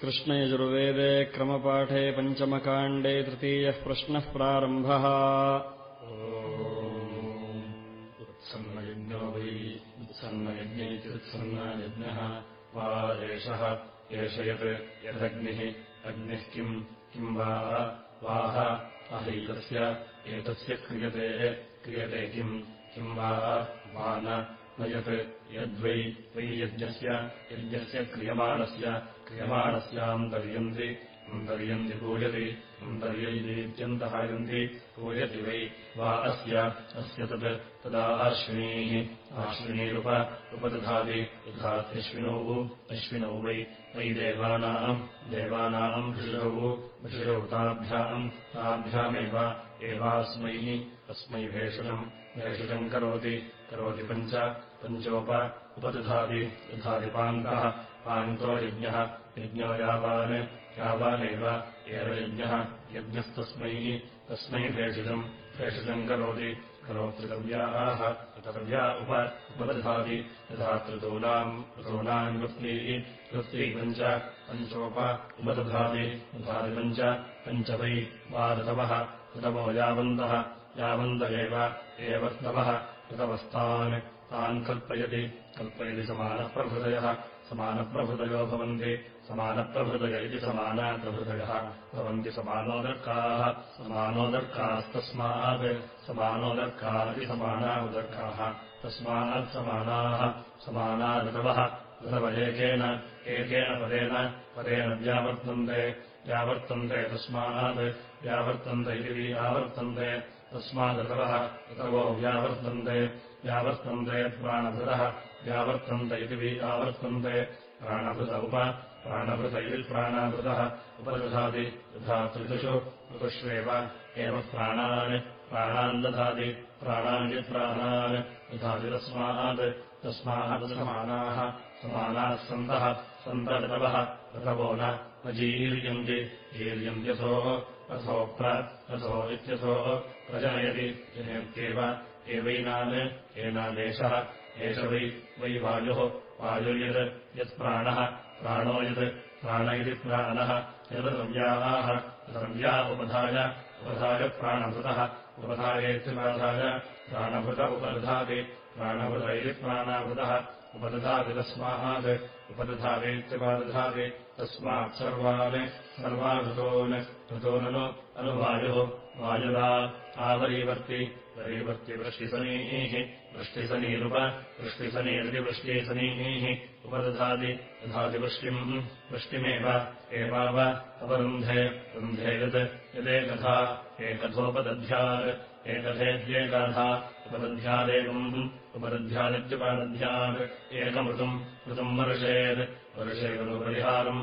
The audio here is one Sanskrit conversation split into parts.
कृष्णयजुर्वेदे क्रमपाठे पञ्चमकाण्डे तृतीयः प्रश्नः प्रारम्भः। उत्सन्नयज्ञो वै उत्सन्नयज्ञैति उत्सन्नयज्ञः वा एषः एष यत् यदग्निः अग्निः किम् वा वाह अहैतस्य एतस्य क्रियते क्रियते किम् किम् वा वा न यत् यद्वै वै यज्ञस्य यज्ञस्य क्रियमाणस्य क्रियमाणस्यान्तर्यन्ति अन्तर्यन्ति पूयति अन्तर्यैतीत्यन्तहायन्ति पूयति वै वा अस्य अस्य तत् तदा अश्विनीः आश्विनीरुप उपदधाति तथात्यश्विनौ अश्विनौ वै वै देवानाम् देवानाम् भिषौ भिषौ ताभ्याम् ताभ्यामेव एवास्मै अस्मै भेषजम् भेषजम् करोति करोति पञ्च पञ्चोप उपदधाति तथादिपान्तः पान्तो यज्ञः यज्ञो यावान् यावानेव एव यज्ञः यज्ञस्तस्मै तस्मै भेषजम् भेषजम् करोति करोतृकव्याः ऋतव्या उप उपदधाति यथा ऋतूनाम् ऋतूनाम् वृत्नीः वृत्तिः पञ्च पञ्चोप उपदधाति दधाति पञ्च पञ्च वै वा ऋतवः ऋतवो यावन्तः यावन्त एव ऋतवः ऋतवस्तान् तान् कल्पयति कल्पयति समानः प्रभृतयः समानप्रभृतयो भवन्ति। समानप्रभृतय इति समानाप्रभृतयः। भवन्ति समानोदर्काः। समानोदर्कास्तस्मात्। समानोदर्का इति समाना उदर्काः तस्मात् समानाः। समाना ऋतवः एकेन। एकेन पदेन। पदेन व्यावर्तन्ते। व्यावर्तन्ते तस्मात्। व्यावर्तन्त इति व्यावर्तन्ते तस्मादृतवः। ऋतवो व्यावर्तन्ते। व्यावर्तन्ते प्राणभृतः व्यावर्तन्त इति व्यावर्तन्ते प्राणभृत उप प्राणभृत इति प्राणाभृतः उपदधाति तथा त्रिदुषु ऋतुष्वेव एव प्राणान् प्राणान् दधाति प्राणानि प्राणान् दधाति तस्मात् तस्मात् समानाः समानाः सन्तः सन्तऋतवः ऋतवो न जीर्यन्ति जीर्यन्त्यथो रथोप्र रथो इत्यथो प्रजनयति जनयत्येव एवैनान् एनादेशः एष वै वै वायुः वायुर्यत् यत्प्राणः प्राणो यत् प्राण इति प्राणः यत् रव्याः रव्या उपधाय उपधाय प्राणभृतः उपधायेत्युपाधाय प्राणभृत उपदधाति प्राणभृत इति प्राणाभृतः उपदधाति तस्मात् उपदधावेत्युपादधाति तस्मात् सर्वान् सर्वाभृतोन् ऋतोननु अनुवायुः वायुरा आवरीवर्ति वरीवर्ति वृष्टिसनीः वृष्टिसनीरुप वृष्टिसनीरिति वृष्टिसनीः उपदधाति दधाति वृष्टिम् वृष्टिमेव एवाव अवरुन्धे रुन्धे यत् यदेकथा एकथोपदध्यात् एकथेद्येकाथा उपदध्यादेकम् उपदध्यादित्युपदध्यात् एकमृतम् ऋतम् वर्षेत् वर्षेदनुपरिहारम्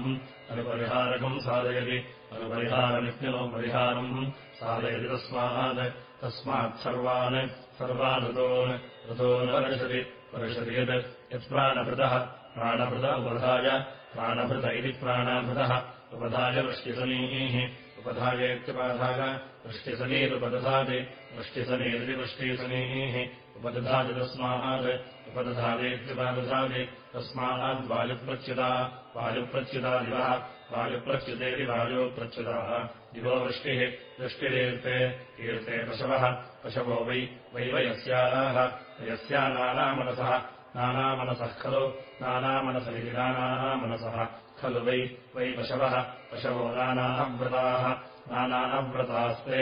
अनुपरिहारकम् साधयति अनुपरिहारमित्यनो परिहारम् साधयति तस्मात् तस्मात् सर्वान् सर्वान् ऋतोन् वर्षति वर्षति यत् यत्प्राणभृतः प्राणभृत उपधाय प्राणभृत इति प्राणाभृतः उपधाय वृष्टिसनीः उपधायेत्युपाधाय वृष्टिसनीरुपदधाति वृष्टिसनीरिति वृष्टिसनीः उपदधाति तस्मात् उपदधातेत्युपादधाति तस्माद्वायुप्रच्युता वायुप्रच्युता दिवः वायुप्रच्युतेति वायुप्रच्युताः दिवो वृष्टिः वृष्टिरीर्ते कीर्ते पशवः पशवो वै वै वयस्याः वयस्या नानामनसः नानामनसः खलु नानामनसमिति नानामनसः खलु वै वै पशवः पशवो नानाव्रताः नानाव्रतास्ते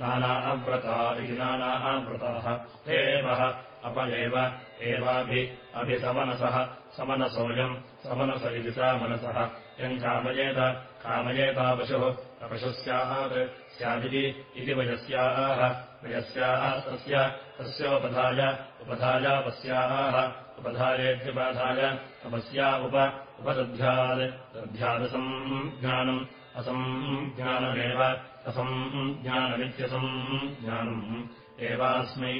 नानाव्रता इति नानाव्रताः ते एवः अप एव एवाभि अभिसमनसः समनसोऽयम् समनस इति सा मनसः यम् कामयेत कामयेता पशुः अपशुः स्यात् स्यादिति इति वयस्याः वयस्याः तस्य तस्योपधाय उपधाय पस्याः उपधायेत्युपाधाय अपस्या उप उपदध्यात् दध्यादसम् ज्ञानम् असम् ज्ञानमेव असम् ज्ञानमित्यसम् ज्ञानम् एवास्मै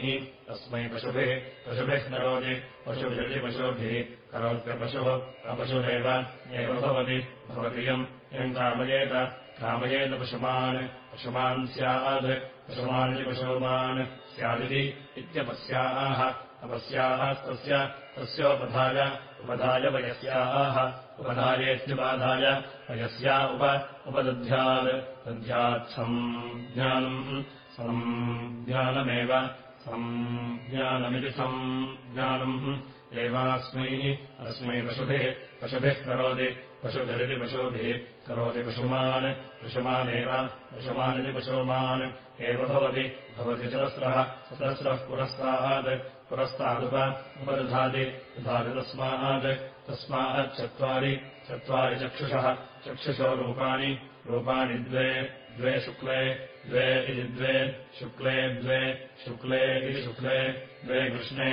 अस्मै पशुभिः पशुभिः करोति पशुभिरिति पशुभिः करोत्यपशुः अपशुरेव एव भवति भवतियम् यम् कामयेत कामयेत पशुमान् पशुमान् स्यात् पशुमानिति पशुमान् स्यादिति इत्यपस्याः अपस्यास्तस्य तस्योपधाय उपधाय वयस्याः उपधायेत्युपाधाय वयस्या उप उपदध्यात् दध्यात्सम् ज्ञानम् सम् ज्ञानमेव सम् ज्ञानमिति सम् ज्ञानम्। एवास्मै अस्मै पशुभिः पशुभिः करोति पशुभिरिति पशुभिः करोति पशुमान् पशुमानेव पशुमानिति पशुमान्। एव भवति भवति चतस्रः चतस्रः पुरस्तात्। पुरस्तादुप उपदधाति दधाति तस्मात्। तस्माच्चत्वारि चत्वारि चक्षुषः चक्षुषो रूपाणि। रूपाणि द्वे द्वे शुक्ले द्वे इति द्वे शुक्ले द्वे शुक्ले इति शुक्ले द्वे कृष्णे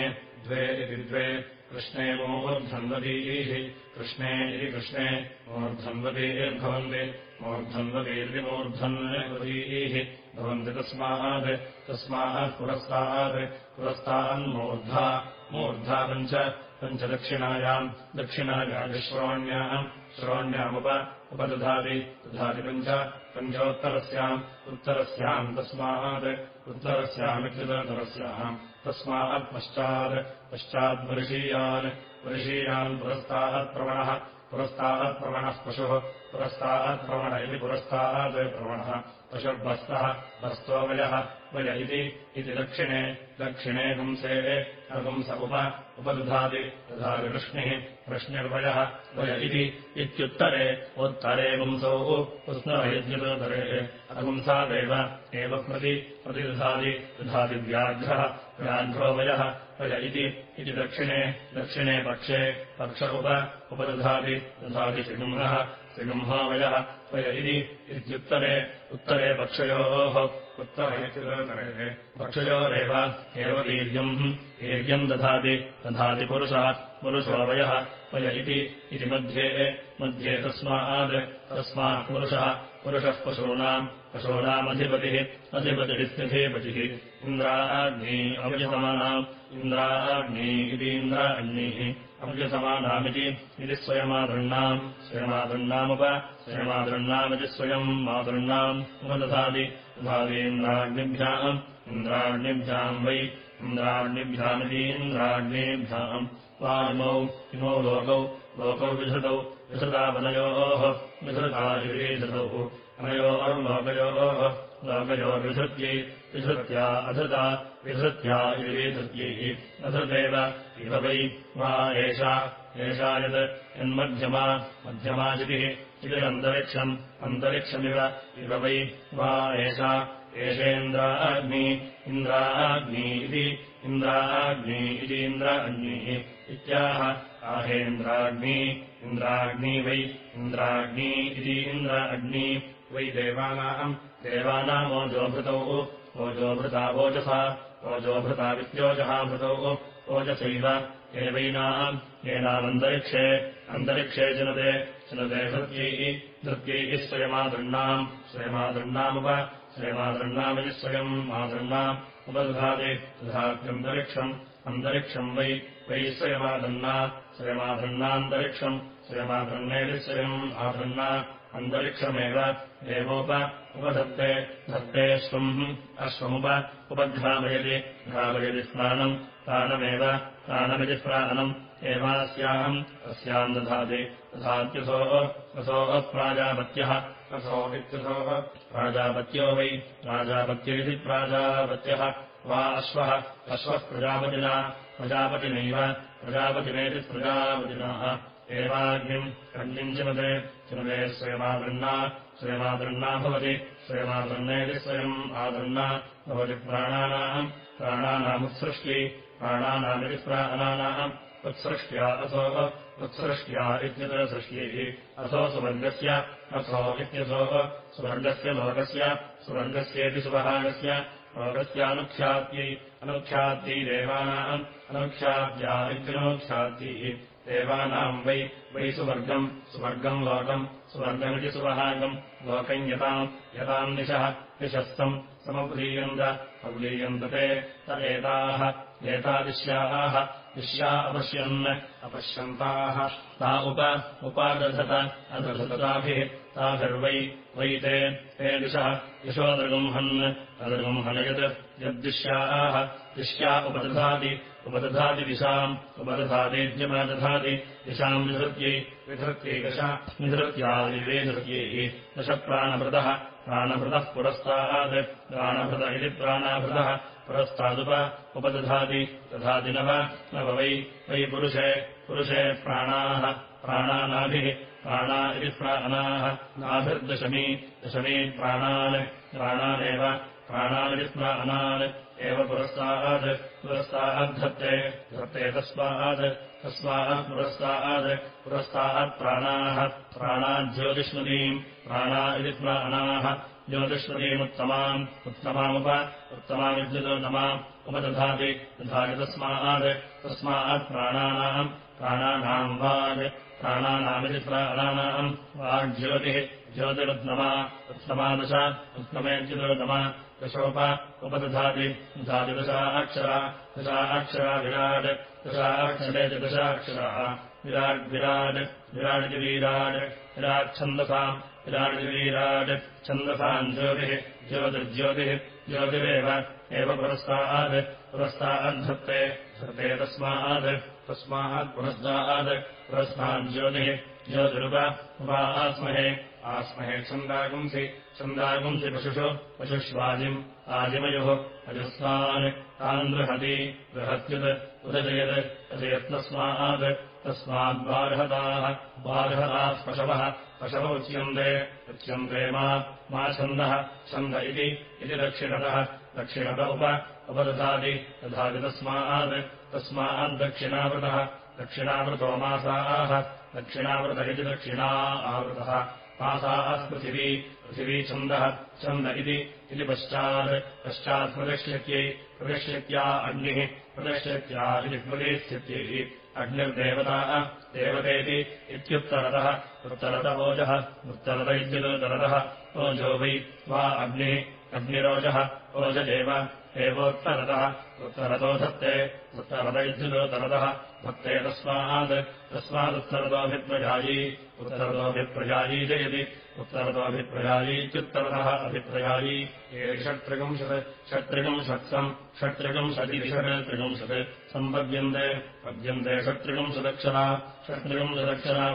द्वे इति द्वे कृष्णे मूर्धन्वतीः कृष्णे इति कृष्णे मूर्धन्वतीर्भवन्ति मूर्धन्वतीरिति मूर्धन्वतीः भवन्ति तस्मात् तस्मात् पुरस्तात् पुरस्तान्मूर्धा मूर्धा पञ्च पञ्चदक्षिणायाम् दक्षिणायाश्रोण्याम् श्रोण्यामुप उपदधाति दधाति पञ्च पञ्चोत्तरस्याम् उत्तरस्याम् तस्मात् उत्तरस्यामित्युतरस्याम् तस्मात् पश्चात् पश्चाद्वर्षीयान् वर्षीयान् पुरस्तात्प्रवणः पुरस्तात्प्रवणः पशुः पुरस्तात्प्रवण इति पुरस्तात् प्रवणः पशुर्भस्तः भस्तोवयः वय इति दक्षिणे दक्षिणे पुंसे अपुंस उप उपदधाति दधाति वृष्णिः वृष्णिर्वयः वय इति इत्युत्तरे उत्तरे पुंसौ अपुंसादेव एव प्रति प्रतिदधाति दधाति व्याघ्रः व्याघ्रो वयः इति दक्षिणे दक्षिणे पक्षे पक्ष उप उपदधाति दधाति सिगुंहः सिगुंहावयः वय इति इत्युत्तरे उत्तरे पक्षयोः उत्तरे पक्षयोरेव एव वीर्यम् वीर्यम् दधाति दधाति पुरुषः पुरुषोवयः वय इति मध्ये मध्ये तस्मात् तस्मात् पुरुषः पुरुषः पशूनाम् पशूनामधिपतिः अधिपतिरित्यधिपतिः। इन्द्राग्नी अव्यसमानाम् इन्द्राग्नी इति इन्द्राग्निः। अव्यसमानामिति इति स्वयमादृण्णाम्। स्वयमादृण्णामुप स्वयमादृण्णामिति स्वयम् मातृण्णाम् इन्द्राग्निभ्याम् वै। इन्द्राग्निभ्यामिति इन्द्राग्नेभ्याम्। वा इमौ इमौ लोकौ लोकौ विधृतौ विधृतावनयोः विधृता विधृतौ अनयोर्लोकयोः लोकयोर्विधृत्यै विधृत्या अधृता विधृत्या विधृत्यैः अधृतेव इव वै वा एषा एषा यत् यन्मध्यमा मध्यमाचितिः इति अन्तरिक्षम् अन्तरिक्षमिव इव वै वा एषा। एषेन्द्राग्नि इन्द्राग्नि इति इन्द्राग्नि इति इन्द्राग्निः इत्याह आहेन्द्राग्नि इन्द्राग्नि वै इन्द्राग्नि इति इन्द्र अग्नि वै देवानाम् देवानामोजोभृतौ ओजोभृता ओजसा। ओजोभृता विद्योजः भृतौ। ओजसैव। एवैनाम् येनामन्तरिक्षे अन्तरिक्षे जनते। धृत्यैः। धृत्यैः स्वयमादृण्णाम् स्वयमादृण्णामुप स्वयमादृण्णामिति स्वयम् मादृण्णाम् उपदधाति तथात्यन्तरिक्षम् अन्तरिक्षम् वै। वै स्वयमादन्ना स्वयमादृण्णान्तरिक्षम् स्वयमादृण्णेति स्वयम् आदृण्णा अन्तरिक्षमेव एवोप उपधत्ते धत्ते स्वम् अश्वमुप उपघ्रामयति घ्रामयति स्नानम् प्राणमेव प्राणमिति स्नानम् एवास्याम् अस्याम् दधाति तथात्यसोः रसोः प्राजापत्यः रसो इत्यसोः प्राजापत्यो वै प्राजापत्य इति प्राजापत्यः वा अश्वः अश्वः प्रजापतिना प्रजापतिनैव प्रजापतिनेति प्रजापतिनाः। एवाग्निम् अग्निम् चिमते चिमते स्वयमादृण्णा स्वयमादृण्णा भवति। स्वयमादृण्णेति स्वयम् आदृण्णा भवति प्राणानाम् प्राणानामुत्सृष्ट्यै प्राणानामिति प्राणानाम्। उत्सृष्ट्या असो उत्सृष्ट्या इत्यतरसृष्ट्यैः असो सुवर्गस्य असो इत्यसोः सुवर्गस्य लोकस्य सुवर्गस्येति सुवहागस्य लोकस्यानुख्यात्यै अनुख्यात्यै देवानाम् अनुख्यात्या इत्यनुख्यात्यैः देवानाम् वै वै सुवर्गम् सुवर्गम् लोकम् सुवर्गमिति सुवहागम् लोकम् यताम् यताम् दिशः दिशस्तम् समव्रीयन्त अव्लीयन्तते त एताः एतादिश्याः दिश्या अपश्यन् अपश्यन्ताः। ता उप उपादधत अदधताभिः ताभिर्वै वै ते ते दिशः दिशोदृगुंहन् अदृगुंहन यत् यद्दिश्याः दिश्या उपदधाति उपदधाति दिशाम् उपदधातीद्यमादधाति दिशाम् विधृत्यै विधृत्यै दश निधृत्यादिवेधृत्यैः दशप्राणभृतः प्राणभृतः पुरस्तात् प्राणभृत इति प्राणाभृतः पुरस्तादुप उपदधाति दधाति नव वै वै पुरुषे पुरुषे प्राणाः प्राणानाभिः प्राणा इति प्राणाः नाभिर्दशमी दशमी प्राणान् प्राणानेव प्राणान् एव पुरस्तात् पुरस्ताद्धत्ते धत्ते तस्मात् तस्मात् पुरस्तात् पुरस्तात् प्राणाः प्राणाज्योतिष्मतीम् प्राणा इति प्राणाः ज्योतिष्मतीमुत्तमाम् उत्तमामुप उत्तमामिद्युतोत्तमाम् उपदधाति दधाति तस्मात् तस्मात् प्राणानाम् प्राणानाम् वाग् प्राणानामिति प्राणानाम् वाग्ज्योतिः ज्योतिरुत्तमा उत्तमादश उत्तमेद्युतोत्तमा दशोप उपदधाति दधाति दशाक्षरा दशाक्षरा विराट् दशाक्षरेति दशाक्षराः विराड्विराट् विराडिति वीराट् विराट्छन्दसाम् विराडितिवीराट् छन्दसाम् ज्योतिः ज्योतिर्ज्योतिः ज्योतिरेव एव पुरस्तात् पुरस्ताद्धत्ते धत्ते तस्मात् तस्मात् पुरस्तात् पुरस्ताज्योतिः ज्योतिरुप उपाः आस्महे छन्दागुंसि छन्दागुंसि पशुषु पशुष्वाजिम् आजिमयुः तान् बृहति बृहत्युत् उदजयत् अजयत्तस्मात् तस्माद्बार्हताः बार्हताः पशवः पशव उच्यन्ते उच्यन्ते मा मा छन्दः छन्द इति दक्षिणतः दक्षिणत उप उपदधाति दधाति तस्मात् तस्माद्दक्षिणावृतः दक्षिणावृतो मासाः दक्षिणावृत इति दक्षिणा आवृतः मासाः पृथिवी पृथिवी छन्दः छन्द इति पश्चात् पश्चात् प्रदक्ष्यत्यै प्रदक्ष्यत्या अग्निः प्रदक्ष्यत्या इति प्रदेश्यत्यै अग्निर्देवता देवतेति इत्युत्तरतः उत्तरत ओजः उत्तरत इत्युत्तरतः ओजो वै वा अग्निः अग्निरोजः ओजदेव एवोत्तरतः उत्तरतो धत्ते उत्तरत इत्युत्तरतः भक्ते तस्मात् तस्मादुत्तरतोऽभिप्रजायी उत्तरतोऽभिप्रजायी जयति उत्तरतोऽभिप्रजायीत्युत्तरतः अभिप्रजायी ये षट्त्रिगंशत् षट्त्रिगंशत्सम् षट्त्रिगंशतिषट् त्रिगंशत् सम्पद्यन्ते पद्यन्ते षट्त्रिगंशदक्षरा षट्त्रिगंशदक्षरा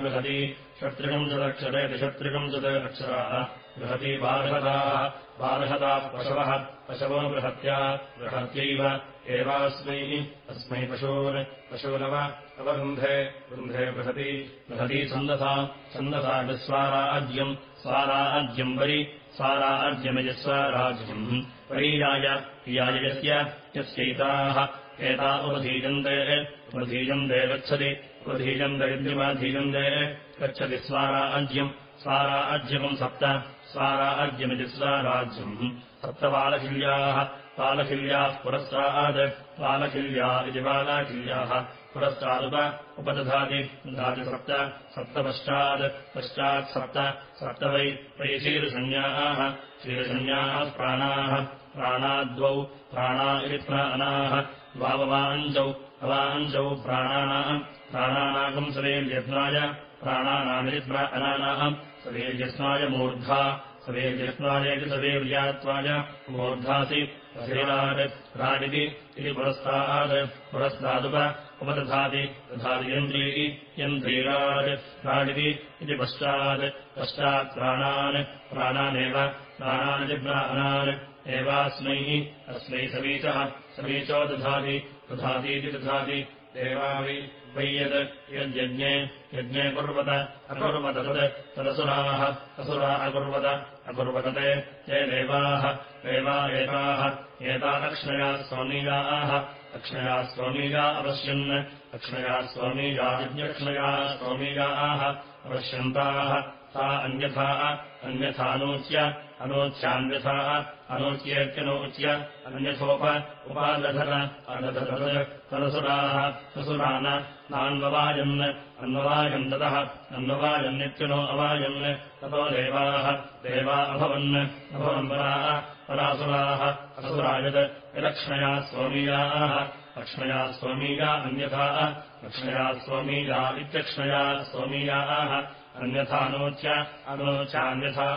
बृहती षट्त्रिगंशदक्षरेति षट्त्रिगंशत् अक्षराः बृहती बार्हताः बार्हताः पशवः बृहत्या बृहत्यैव एवास्मै अस्मै पशून् पशूनव अवरुन्धे वृन्धे बृहति बृहती छन्दसा छन्दसा विस्वाराज्यम् स्वाराज्यम् वरि स्वाराज्यमिजस्वाराज्यम्। परीयाय प्रियाय यस्य यस्यैताः एता उपधीयन्ते उपधीयन्ते गच्छति उपधीयन्ते इद्युमाधीयन्ते गच्छति स्वाराज्यम् स्वाराज्यमम् सप्त स्वाराज्यमिति स्वाराज्यम् सप्तबालकिल्याः बालकिल्याः पुरस्तात् बालकिल्या इति बालाकिल्याः। पुरस्तादुप उपदधाति दधाति सप्त सप्तपश्चात् पश्चात् सप्त सप्त वै वै शीर्षण्याः शीर्षण्याः प्राणाः प्राणाद्वौ प्राणा इति प्राणाः। द्वाववाञ्जौ अवाञ्जौ प्राणानाम् प्राणानागम् सवेल्यज्ञाय प्राणानामिति प्राणानाम् सवेल्यस्नाय मूर्धा सवेल्यस्नायेति सवेर्यात्वाय मूर्धासि अभिराट् राडिति इति पुरस्तात्। पुरस्तादुप उपदधाति दधाति यन्त्री यन्त्रीराट् राडिति इति पश्चात्। पश्चात् प्राणान् प्राणानेव प्राणानिति प्राणान्। एवास्मै अस्मै समीचः। समीचो दधाति दधातीति दधाति देवावि वै यत् यद्यज्ञे यज्ञे कुर्वत अकुर्वत तत् तदसुराः असुरा अकुर्वत अकुर्वत ते देवाः देवा एताः एता अक्ष्णया स्वामीयाः अक्ष्णया स्वामीया अवश्यन् अक्ष्णया स्वामीया यज्ञक्ष्णया स्वामीयाः अवश्यन्ताः सा अन्यथा अन्यथानूच्य अनोच्यान्यथा अनोच्येत्यनोच्य अन्यथोप उपादधत अदधत तदसुराः ससुरान् नान्ववायन् अन्ववायम् ततः अन्ववायन्नित्यनो अवायन् ततो देवाः देवा अभवन् अभवन्वराः परासुराः असुरायत् यदक्ष्णया स्वामीयाः अक्ष्णया स्वामीया अन्यथा अक्ष्णया स्वामीया इत्यक्ष्णया स्वामीयाः अन्यथानोच्य अनोच्यान्यथा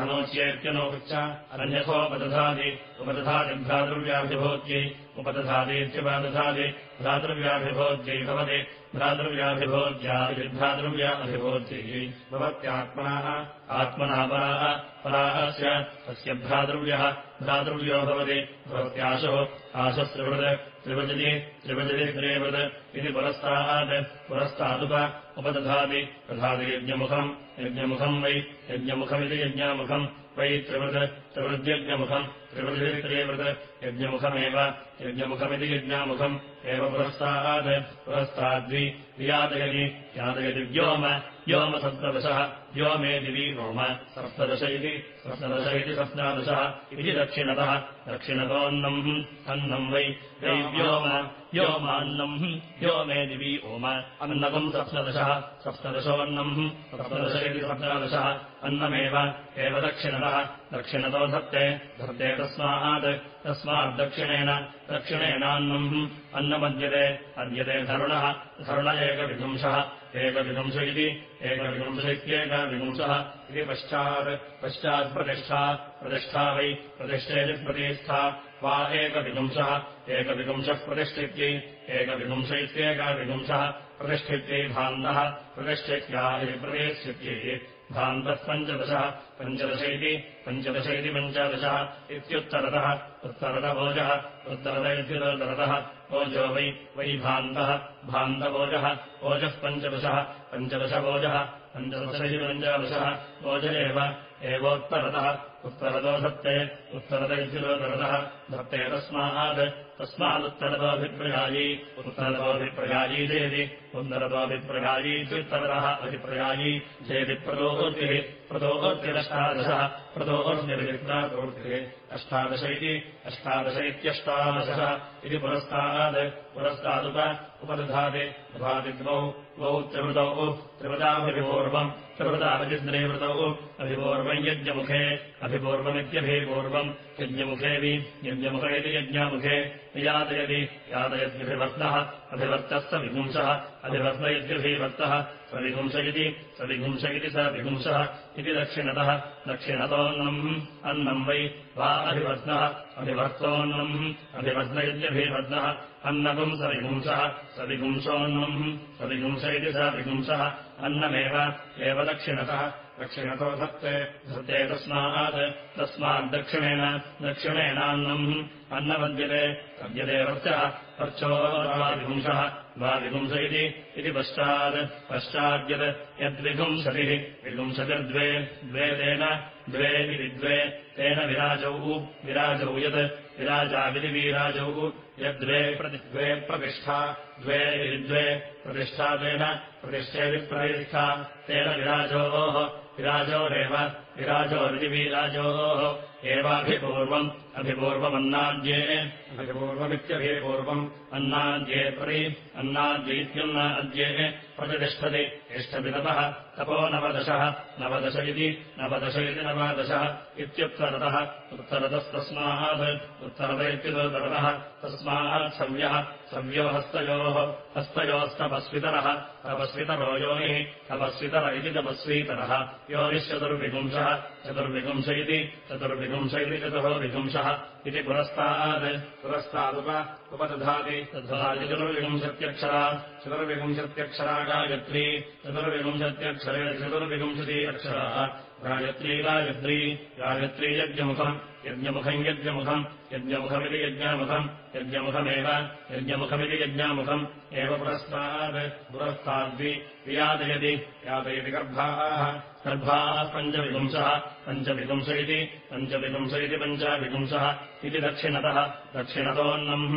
अनोच्येत्यनोच्च अन्यथोपदधाति उपदधाति भ्रातृव्याभिभोज्यै उपदधातीत्युपदधाति भ्रातृव्याभिभोज्यै भवति भ्रातृव्याभिभोज्याभिर्भ्रातृव्या अभिभोज्यै भवत्यात्मनः आत्मना पराः परास्य तस्य भ्रातृव्यः भ्रातृव्यो भवति। भवत्याशो आशस्त्रिवृत् त्रिवजति त्रिवजति त्रेवृत् इति पुरस्तात्। पुरस्तादुप उपदधाति। दधाति यज्ञमुखम् यज्ञमुखम् वै यज्ञमुखमिति यज्ञामुखम् वै त्रिवृत् त्रिवृद्यज्ञमुखम् त्रेवृत् यज्ञमुखमेव यज्ञमुखमिति यज्ञामुखम् एव पुरस्तात् पुरस्ताद्वि वियादयति यादयति व्योम व्योमसप्तदशः व्योमे दिवि व्योम सप्तदश इति सप्तदश इति सप्तादशः इति दक्षिणतः दक्षिणतोऽन्नम् अन्नम् वै वै व्योम व्योमान्नम् व्योमे दिवि ओम अन्नकम् सप्तदशः सप्तदशोऽन्नम् सप्तदश इति सप्तादशः अन्नमेव एव दक्षिणतः दक्षिणतो धत्ते धत्ते तस्मात् तस्माद्दक्षिणेन दक्षिणेनान्नम् अन्नमद्यते अद्यते धरुणः धरुण एकविधंशः एकविधंश इति एकविधंश इति पश्चात् पश्चात्प्रतिष्ठा प्रतिष्ठा वै प्रतिष्ठेति प्रतिष्ठा वा एकविधंशः एकविधंशः प्रतिष्ठित्यै एकविधंश इत्येकविधंशः प्रतिष्ठित्यै भान्तः प्रतिष्ठित्या इति प्रतिष्ठित्यै भान्तः पञ्चदशः पञ्चदश इति पञ्चदश इति पञ्चदशः इत्युत्तरतः उत्तरतभोजः उत्तरत इत्युत्तरतः ओजो वै वै भान्तः भान्तभोजः ओजः पञ्चदशः पञ्चदशभोजः पञ्चदश इति पञ्चदशः ओज एव एवोत्तरतः। उत्तरतो धत्ते उत्तरत इत्युत्तरतः धत्ते तस्मात् तस्मादुत्तरतोऽभिप्रयायी। उत्तरतोऽभिप्रयायी चेति उत्तरतोऽभिप्रयायी इत्युत्तरतः अभिप्रयायी चेति प्रदोतिः प्रदोतिरष्टादशः प्रदोतिर्विप्रापूर्तिः अष्टादश इति अष्टादश इत्यष्टादशः इति पुरस्तात्। पुरस्तादुप उपदधाति दधाति द्वौ द्वौ त्रिवृतौ त्रिवृताभिपूर्वम् त्रिवृताभिद्रैवृतौ अभिपूर्वम् यज्ञमुखे अभिपूर्वमित्यभिपूर्वम् यज्ञमुखेऽपि यज्ञमुख इति यज्ञामुखे यादयति यादयद्यभिभक्तः अभिभक्तः स विपुंसः अभिभक्तयद्यभिभक्तः सविपुंस इति सविपुंस इति स विपुंसः इति दक्षिणतः दक्षिणतोऽन्नम् अन्नम् वै वा अभिभक्तः अभिभक्तोऽन्नम् अभिभक्तयद्यभिभक्तः अन्नकम् सविपुंसः सविपुंसोऽन्नम् सविपुंस इति स विपुंसः अन्नमेव एव दक्षिणतः दक्षिणतो धत्ते धत्ते तस्मात्। तस्माद्दक्षिणेन दक्षिणेनान्नम्। अन्नपद्यते पद्यते वर्चः वर्चो वा विपुंसः वा विपुंस इति पश्चात्। पश्चाद्यत् यद्विपुंसतिः। विपुंसतिर्द्वे। द्वे तेन द्वे इति द्वे। तेन विराजौ। विराजौ यत्। विराजाविधिवीराजौ यद्वे प्रतिद्वे प्रतिष्ठा। द्वे इति द्वे। प्रतिष्ठा तेन प्रतिष्ठेतिप्रतिष्ठा तेन विराजोः विराजोरेव विराजोरितिवीराजोः एवाभिपूर्वम् अभिपूर्वमन्नाद्ये। अभिपूर्वमित्यभिपूर्वम् अन्नाद्ये परि। अन्नाद्यैत्यन्नाद्ये प्रतिष्ठति। तिष्ठति तपः तपो नवदशः। नवदश इति। नवदश इति नवदशः। इत्युत्तरतः। उत्तरतस्तस्मात्। उत्तरत इत्युत्तरतः तस्मात् सव्यः सव्यो हस्तयोः हस्तयोस्तपस्वितरः। तपस्वितरो योनिः। तपस्वितर इति तपस्वीतरः। योनिश्चतुर्विपुंसः। चतुर्विपुंस इति चतुर्विपुंसः। इति पुरस्तात् पुरस्तादुप उपदधाति। दधाति चतुर्विंशत्यक्षरा। चतुर्विंशत्यक्षरा गायत्री। चतुर्विंशत्यक्षरे चतुर्विंशति अक्षराः। गायत्री गायत्री यज्ञमुखम् यज्ञमुखम् यज्ञमुखम् यज्ञमुखमिति यज्ञामुखम् यज्ञमुखमेव यज्ञमुखमिति यज्ञामुखम् एव पुरस्तात् पुरस्ताद्वि वियादयति यादयति गर्भाः गर्भाः पञ्चविपुंसः पञ्चविपुंस इति पञ्चविपुंस इति पञ्चविपुंसः इति दक्षिणतः दक्षिणतोऽन्नम्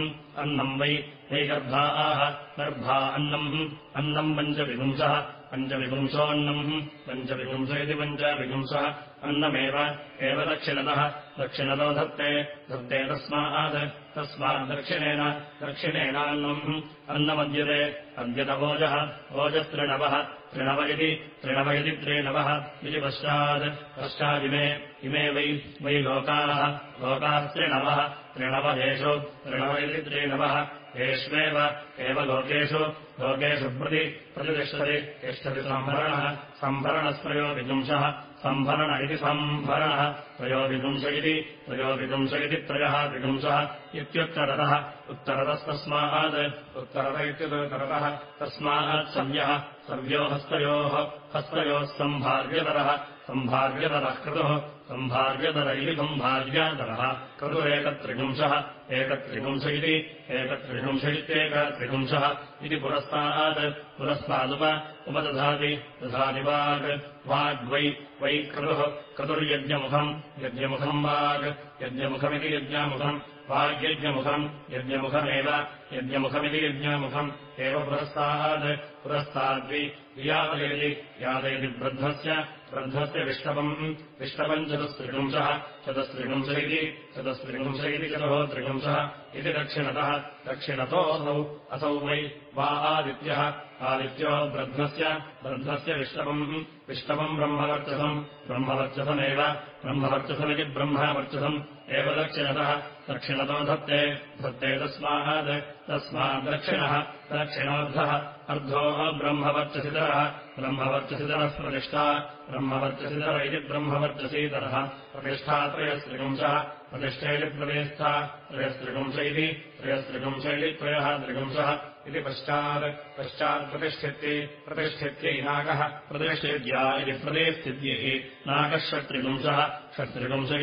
अन्नम् वै वै गर्भाः गर्भा अन्नम् अन्नम् पञ्चविपुंसः पञ्चविपुंसोऽन्नम् पञ्चविपुंस इति पञ्चविपुंसः अन्नमेव। एव दक्षिणतः। दक्षिणतो धत्ते। धत्ते तस्मात्। तस्माद्दक्षिणेन दक्षिणेनान्नम्। अन्नमद्यते। अद्यतभोजः भोजस्तृणवः तृणव इति। तृणव इति त्रिणवः। इति पश्चात्। पश्चादिमे इमे। वै। वै लोकाः। लोकास्तृणवः तृणवदेषु तृणव इति त्रिणवः। एष्वेव एव लोकेषु लोकेषु प्रति प्रतिष्ठति तिष्ठति सम्भरणः सम्भरणस्त्रयो विदुंशः सम्भरण इति सम्भरणः त्रयोविदुंश इति त्रयोविदुंश इति त्रयः विदुंशः इत्युत्तरतः उत्तरतस्तस्मात् उत्तरत इत्युत्तरतः तस्मात् सव्यः सव्यो हस्तयोः हस्तयोः सम्भार्यतरः सम्भार्यतरः क्रतुः सम्भार्यतर इति सम्भार्यातरः क्रतुरेकत्रिपुंशः एकत्रिपुंश इति? एकत्रिपुंश इत्येकत्रिपुंशः इति पुरस्तात्। पुरस्तादुप उपदधाति। दधाति वाग्। वाग्वै वै। क्रतुः क्रतुर्यज्ञमुखम् यज्ञमुखम् वाग्। यज्ञमुखमिति यज्ञामुखम्। वाग्यज्ञमुखम्। यज्ञमुखमेव। यज्ञमुखमिति यज्ञामुखम्। एव पुरस्तात्। पुरस्ताद्वि। यादयति यादयति वृद्धस्य वृद्धस्य विष्टपम् विष्टपम् चतुस्त्रिपुंशः चतुस्त्रिपुंश इति चतुस्त्रिपुंश इति चतुः त्रिपुंशः इति दक्षिणतः दक्षिणतोऽसौ असौ वै वा आदित्यः आदित्यो वृद्धस्य वृद्धस्य विष्टपम् विष्टपम् ब्रह्मवर्चसम् ब्रह्मवर्चसमेव ब्रह्मवर्चसमिति ब्रह्मवर्चसम् एव दक्षिणतः दक्षिणतो धत्ते धत्ते तस्मात् तस्माद्दक्षिणः दक्षिणोऽर्धः अर्धो ब्रह्मवर्चसितरः ब्रह्मवर्चसितरः प्रतिष्ठा ब्रह्मवर्चसितर इति ब्रह्मवर्चसीतरः प्रतिष्ठा त्रयस्त्रिपुंशः प्रतिष्ठेति प्रतिष्ठा त्रयस्त्रिपुंश इति त्रयस्त्रिपुंश इति त्रयः त्रिपुंशः इति पश्चात् पश्चात्प्रतिष्ठित्यै प्रतिष्ठित्यै नागः प्रतिष्ठित्या इति प्रतिष्ठित्यैः नागः षट्त्रिपुंशः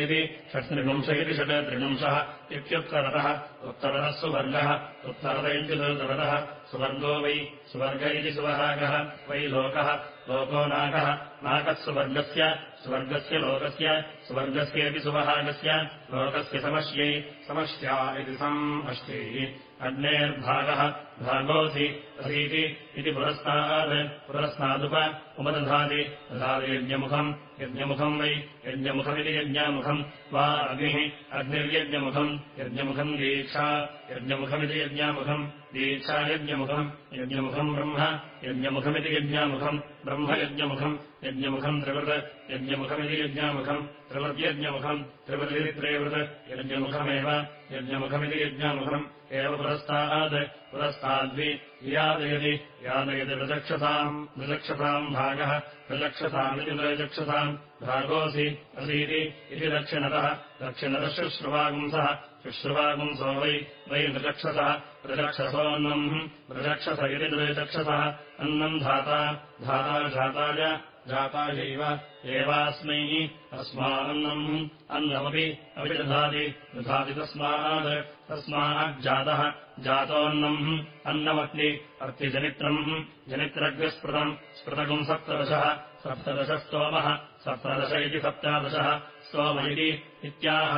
इति षट्त्रिपुंश इति षट् त्रिपुंशः इत्युत्तरतः उत्तरतः सुवर्गः उत्तरत इत्युत्तरतः सुवर्गो वै सुवर्ग इति सुवरागः वै लोकः लोको नागः नागः सुवर्गस्य स्वर्गस्य लोकस्य स्वर्गस्येति सुवहागस्य लोकस्य समश्यै समश्या इति सम् अष्ट्यैः अग्नेर्भागः भागोऽसि असीति इति पुरस्तात् पुरस्तादुप उपदधाति दधाति यज्ञमुखम् यज्ञमुखम् वै यज्ञमुखमिति यज्ञामुखम् वा अग्निः अग्निर्यज्ञमुखम् यज्ञमुखम् दीक्षा यज्ञमुखमिति यज्ञामुखम् दीक्षा यज्ञमुखम् ब्रह्म यज्ञमुखमिति यज्ञामुखम् ब्रह्म यज्ञमुखम् यज्ञमुखम् त्रिवृत् यज्ञमुखमिति यज्ञामुखम् त्रिवृद्यज्ञमुखम् त्रिवृदिति त्रयवृत् यज्ञमुखमेव यज्ञमुखमिति यज्ञामुखम् एव पुरस्तात् पुरस्ताद्वि यादयति यादयति विचक्षसाम् विचक्षसाम् भागः विचक्षसामिति विचक्षसाम् भागोऽसि असीति इति दक्षिणतः दक्षिणतः शुश्रुवागुंसः शुश्रुवागुंसो वै वै विचक्षसः त्रिचक्षसोऽन्नम् त्रिचक्षस इति त्रिचक्षसः अन्नम् धाता धाता जाताय जातायैव एवास्मै अस्मान्नम् अन्नमपि अपि दधाति दधाति तस्मात् तस्माज्जातः जातोऽन्नम्। अन्नमग्नि अर्तिजनित्रम्। जनित्रग्निस्पृतम्। स्पृतकम् सप्तदशः। स्तोमः। सप्तदश इति सप्तादशः। स्तोम इति इत्याह।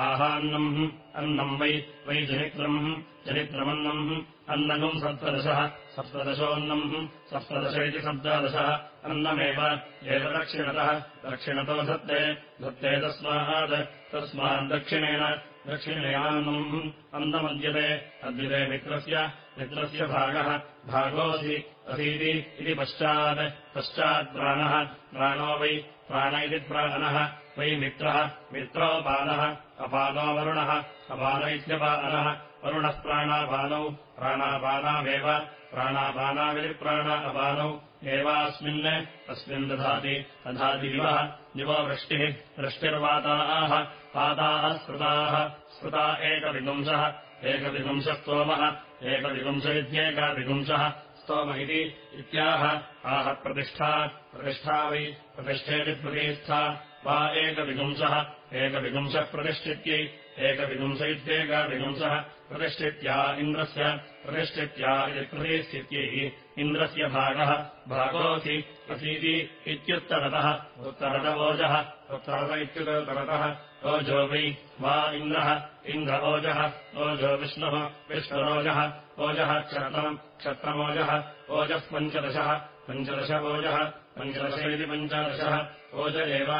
आहान्नम्। अन्नम् वै वै जनित्रम्। जनित्रमन्नम्। अन्नकम् सप्तदशः सप्तदशोऽन्नम् सप्तदश इति सप्तादशः। अन्नमेव। एव दक्षिणतः। दक्षिणतो धत्ते। धत्ते तस्मात्। तस्माद्दक्षिणेन दक्षिणयानम् अन्नमद्यते। अद्यते मित्रस्य। मित्रस्य भागः। भागोऽसि। असीति इति पश्चात्। पश्चात्प्राणः प्राणो। वै। प्राण इति प्राणः। वै मित्रः। मित्रोपानः अपानो वरुणः। अपान इत्यपानः वरुणः प्राणापानौ प्राणापानावेव प्राणापानाविति प्राण अपानौ। एवास्मिन् अस्मिन् दधाति। दधाति दिवः दिवो वृष्टिः। वृष्टिर्वाताः पाताः स्मृताः स्मृता एकविपुंशः एकविपुंशस्तोमः एकविपुंश इत्येकविपुंशः स्तोम इति इत्याह। आह प्रतिष्ठा। प्रतिष्ठा वै प्रतिष्ठेति प्रतिष्ठा। वा एकविपुंशः एकविपुंशः प्रतिष्ठित्यै एकविपुंश इत्येकविपुंशः प्रतिष्ठित्या इन्द्रस्य प्रतिष्ठित्या इति प्रतिष्ठित्यैः इन्द्रस्य भागः भागोऽसि असीति इत्युत्तरतः उत्तरतवोजः उत्तरत इत्युत्तरतः ओजो वै वा इन्द्रः इन्द्र ओजः ओजो विष्णुः विष्णुरोजः ओजः क्षत्रम् क्षत्रमोजः ओजः पञ्चदशः पञ्चदश ओजः पञ्चदश इति पञ्चदशः ओज एव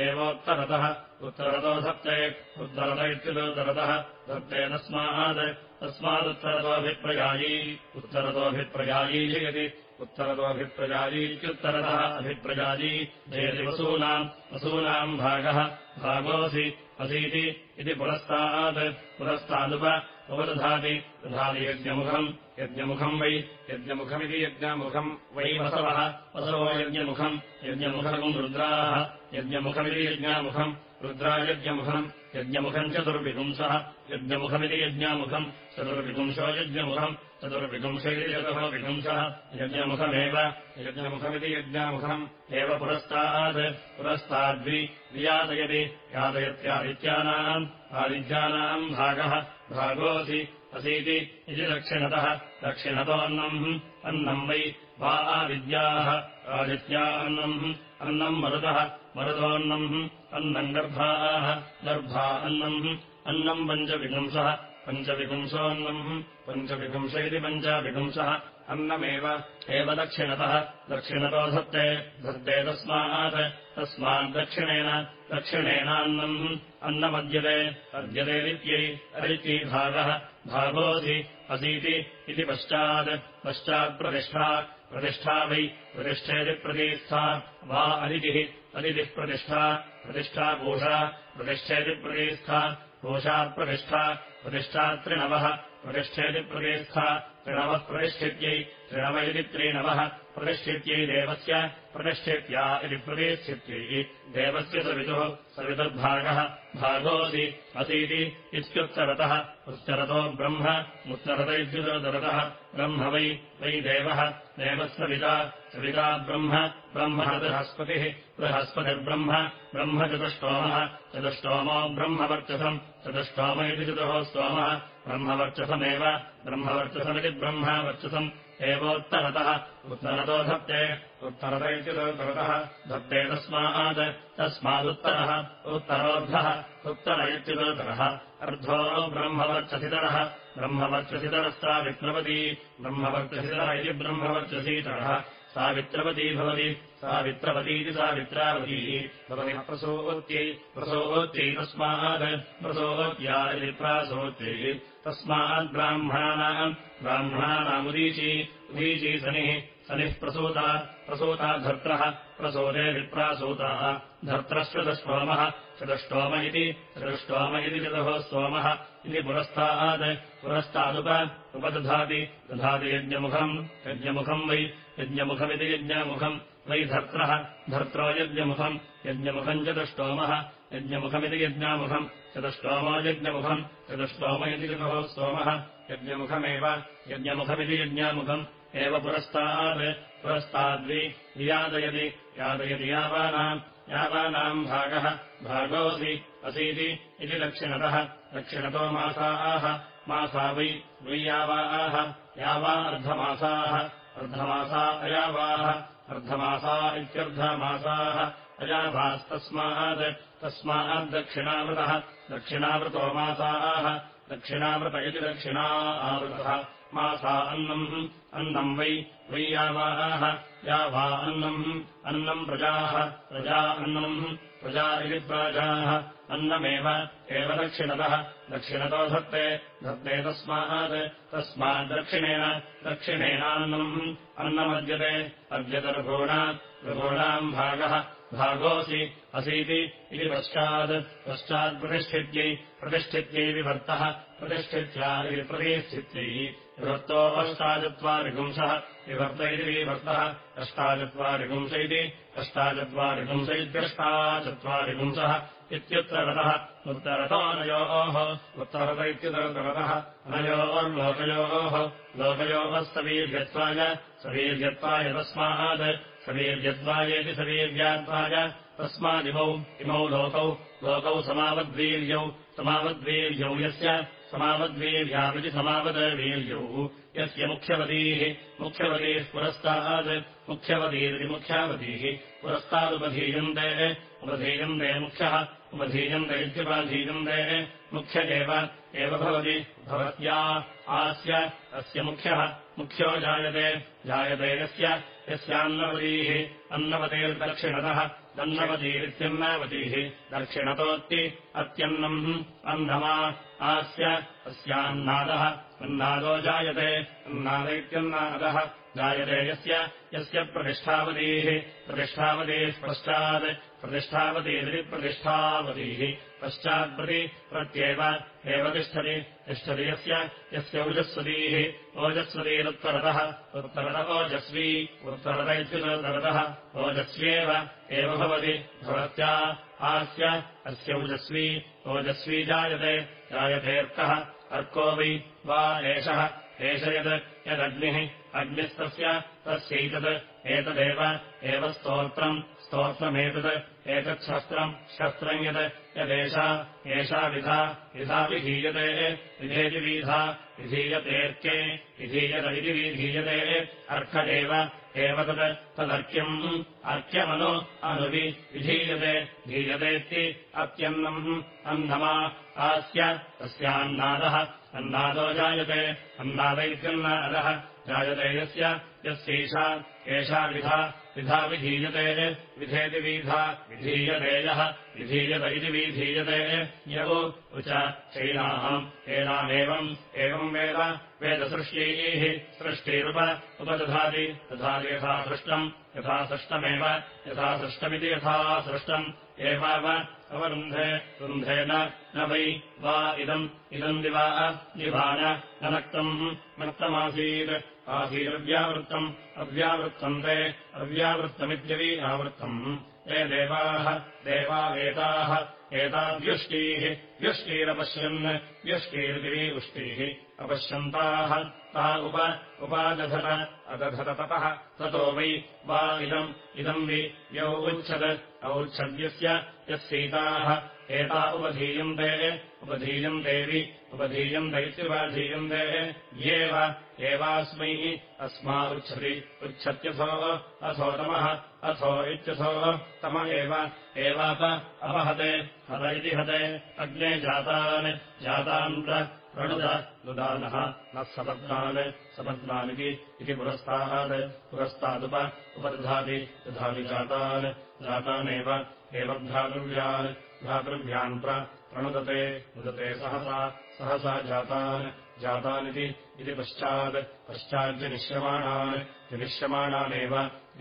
एवोत्तरतः उत्तरतो धत्ते उत्तरत इत्युत्तरतः धत्ते तस्मात् तस्मादुत्तरतोऽभिप्रयायी उत्तरतोऽभिप्रयायी जयति उत्तरतोऽभिप्रयायीत्युत्तरतः अभिप्रयायी जयति वसूनाम् वसूनाम् भागः भागोऽसि असीति इति पुरस्तात् पुरस्तादुप उपदधाति दधाति यज्ञमुखम्। यज्ञमुखम् वै यज्ञमुखमिति यज्ञमुखम्। वै वसवः वसवो यज्ञमुखम्। यज्ञमुखम् रुद्राः यज्ञमुखमिति यज्ञामुखम्। रुद्रायज्ञमुखम् यज्ञमुखम् चतुर्विपुंसः। यज्ञमुखमिति यज्ञामुखम् चतुर्विपुंसो यज्ञमुखम् चतुः विपुंसः यज्ञमुखमेव यज्ञमुखमिति यज्ञामुखम् एव पुरस्तात्। पुरस्ताद्वि वियादयति यादयत्यादित्यानाम् आदित्यानाम् भागः भागोऽसि असीति इति दक्षिणतः। दक्षिणतोऽन्नम् अन्नम् वै वा आदिद्याः आदित्या अन्नम् अन्नम् मरुतः मरुतोऽन्नम् अन्नम् गर्भाः गर्भा अन्नम् अन्नम् पञ्चविपुंसः पञ्चविपुंसोऽन्नम्। पञ्चविपुंस इति पञ्चविपुंसः अन्नमेव। एव दक्षिणतः। दक्षिणतो धत्ते। धत्ते तस्मात्। तस्माद्दक्षिणेन दक्षिणेनान्नम्। अन्नमद्यते। अद्यते वित्यै। अदित्यै भागः। भागोऽसि। असीति इति पश्चात्। पश्चात्प्रतिष्ठा प्रतिष्ठा। वै। प्रतिष्ठेति प्रतीस्था वा अदितिः। अदितिः प्रतिष्ठा। प्रतिष्ठा पूषा प्रतिष्ठेति प्रतीस्था पूषात्प्रतिष्ठा प्रतिष्ठा त्रिणवः प्रतिष्ठेति प्रतीस्था त्रिणवः प्रतिष्ठित्यै इति त्रीणवः प्रतिष्ठित्यै देवस्य प्रतिष्ठित्या इति प्रतिष्ठित्यै देवस्य सवितुः सवितुर्भागः। भागोऽसि असीति इत्युत्तरतः। उत्तरतो ब्रह्म उत्तरत इत्युत्तरतः। ब्रह्म वै वै देवः। देवस्सविता सविता ब्रह्म ब्रह्म बृहस्पतिः बृहस्पतिर्ब्रह्म ब्रह्म चतुष्टोमः चतुष्टोमो ब्रह्मवर्चसम् चतुष्टोम इति चतुः स्तोमः। ब्रह्मवर्चसमेव ब्रह्मवर्चसमिति ब्रह्मवर्चसम् एवोत्तरतः। उत्तरतो धत्ते। उत्तरत इत्युत्तरतः धत्ते तस्मात्। तस्मादुत्तरः। उत्तरोऽर्धः उत्तर इत्युत्तरः अर्धो ब्रह्मवर्चसितरः। ब्रह्मवर्चसितरस्ता विप्लवती। ब्रह्मवर्चसितर इति ब्रह्मवर्चसीतरः। सावित्रवती भवति सावित्रवतीति सावित्रावती। भवति प्रसोत्यै प्रसोत्यै तस्मात् प्रसोत्या। इति प्रासोत्यै तस्माद्ब्राह्मणानाम् ब्राह्मणानामुदीची उदीची सनिः सनिः प्रसूता प्रसूता धर्त्रः प्रसूते। विप्रासूताः धर्त्रश्चतुष्टोमः चतुष्टोम इति चतुष्टोम इति चतुः स्तोमः इति पुरस्तात्। पुरस्तादुप उपदधाति दधाति यज्ञमुखम् यज्ञमुखम् वै यज्ञमुखमिति यज्ञमुखम् वै धर्त्रः। धर्त्रो यज्ञमुखम्। यज्ञमुखम् चतुष्टोमः। यज्ञमुखमिति यज्ञामुखम्। चतुष्टोमो यज्ञमुखम्। चतुष्टोम इति चतुः स्तोमः यज्ञमुखमेव। यज्ञमुखमिति यज्ञामुखम्। एव पुरस्तात् पुरस्ताद्वि वियादयति यादयति यावानाम्। यावानाम् भागः। भागोऽसि। असीति इति दक्षिणतः। दक्षिणतो मासाः मासा वै वै यावाः यावा अर्धमासाः। अर्धमासा अयावाः अर्धमासा इत्यर्धमासाः। अयाभास्तस्मात् तस्माद्दक्षिणावृतः। दक्षिणावृतो मासाः। दक्षिणावृत इति दक्षिणा आवृतः मासा अन्नम्। अन्नम् वै। वै यावाः यावा अन्नम्। अन्नम् प्रजाः। प्रजा अन्नम् प्रजा इति प्राजाः अन्नमेव एव दक्षिणतः। दक्षिणतो धत्ते धत्ते तस्मात् तस्माद्दक्षिणेन दक्षिणेनान्नम् अन्नमद्यते। अद्यत रघोणात् रघोणाम् भागः भागोऽसि असीति इति पश्चात् पश्चात्प्रतिष्ठित्यै प्रतिष्ठित्यै विभर्तः प्रतिष्ठित्या इति प्रतिष्ठित्यै विभर्तो अष्टाचत्वारिपुंसः विभर्त इति विभर्तः अष्टाचत्वारिपुंस इति अष्टाचत्वारिपुंस इत्यष्टाचत्वारिपुंसः इत्युत्तरतः उत्तरतोऽनयोः उत्तरत इत्युत्तरतरतः। अनयोर्लोकयोः। लोकयोः सवीर्यत्वाय सवीर्यत्वाय तस्मात्। सवीर्यद्वायेति सवीर्यात्वाय। तस्मादिमौ इमौ लोकौ। लोकौ समावद्वीर्यौ। समावद्वीर्यौ यस्य। समावद्वीर्यामिति समावद्वीर्यौ यस्य मुख्यवतीः मुख्यवतीः पुरस्तात् मुख्यवतीरिति मुख्यावतीः पुरस्तादुपधीयन्ते उपधीयन्ते मुख्यः उपधीयन्ते इत्युपधीयन्ते मुख्य एव भवति भवत्या आस्य अस्य मुख्यः मुख्यो जायते जायते यस्य यस्यान्नवतीः अन्नवतेर्दक्षिणतः दन्नवतीरित्यन्नावतीः दक्षिणतोऽत्ति अत्यन्नम् अन्नमा आस्य अस्यान्नादः अन्नादो जायते अन्नादैत्यन्नादः जायते यस्य यस्य प्रतिष्ठावतीः प्रतिष्ठावतीः पश्चात् प्रतिष्ठावतीरिति प्रतिष्ठावतीः पश्चात्प्रति प्रत्येव एव तिष्ठति तिष्ठति यस्य यस्य ओजस्वतीः ओजस्वतीरुत्तरतः उत्तरत ओजस्वी उत्तरत इत्युत्तरतः ओजस्व्येव एव भवति भवत्या आस्य अस्य ओजस्वी ओजस्वी जायते जायतेऽर्कः अर्को वै वा एषः एष यत् यदग्निः अग्निस्तस्य तस्यैतत् एतदेव एव स्तोत्रम् स्तोत्रमेतत् एतच्छस्त्रम् शस्त्रम् यत् यदेषा एषा विधा विधा विधीयते विधेति विधा विधीयतेऽर्के विधीयत इति विधीयते अर्क एव तत् तदर्क्यम् अर्क्यमनु अनुवि विधीयते धीयतेऽस्ति अत्यन्नम् अन्नमा आस्य तस्यान्नादः अन्नादो जायते अन्नादैत्यन्नादः जायते यस्य यस्यैषा एषा विधा विधा विधीयते विधेति विधा विधीयते यः विधीयत इति विधीयते। यौ उच चैनाम् एनामेवम् एवम् वेद वेदसृष्ट्यैः सृष्टिरुप उपदधाति दधाति यथा सृष्टम् यथा सृष्टमेव यथा सृष्टमिति यथा सृष्टम्। एवाव अवरुन्धे रुन्धेन न वै वा इदम् इदम् दिवा दिवा न नक्तम् नक्तमासीत् आसीदव्यावृत्तम् अव्यावृत्तम् ते अव्यावृत्तमित्यवीरावृत्तम् ते देवाः देवावेताः एताव्युष्टीः व्यष्टिरपश्यन् व्यष्टिर्दिवीवृष्टिः अपश्यन्ताः ता उप उपादधत अदधत ततः ततो वै वा इदम् इदम् वि यौ उच्छत् औच्छद्यस्य यस्यैताः एता उपधीयन्ते उपधीयन्तेवि उपधीयन्त इत्युपधीयन्ते येव एवास्मै अस्मा उच्छति उच्छत्यथो अथो तमः अथो इत्यथो तम एव एवाप अपहते हत इति हते अग्ने जातान् जातान् प्रणुद नुदानः नः सपत्नान् सपत्नानिति इति पुरस्तात् पुरस्तादुप उपदधाति दधाति जातान् जातानेव एव भ्रातृव्यान् भ्रातृव्यान् प्रणुदते नुदते सहसा सहसा जातान् जातानिति इति पश्चात् पश्चाद्यनिश्यमाणान् जनिष्यमाणानेव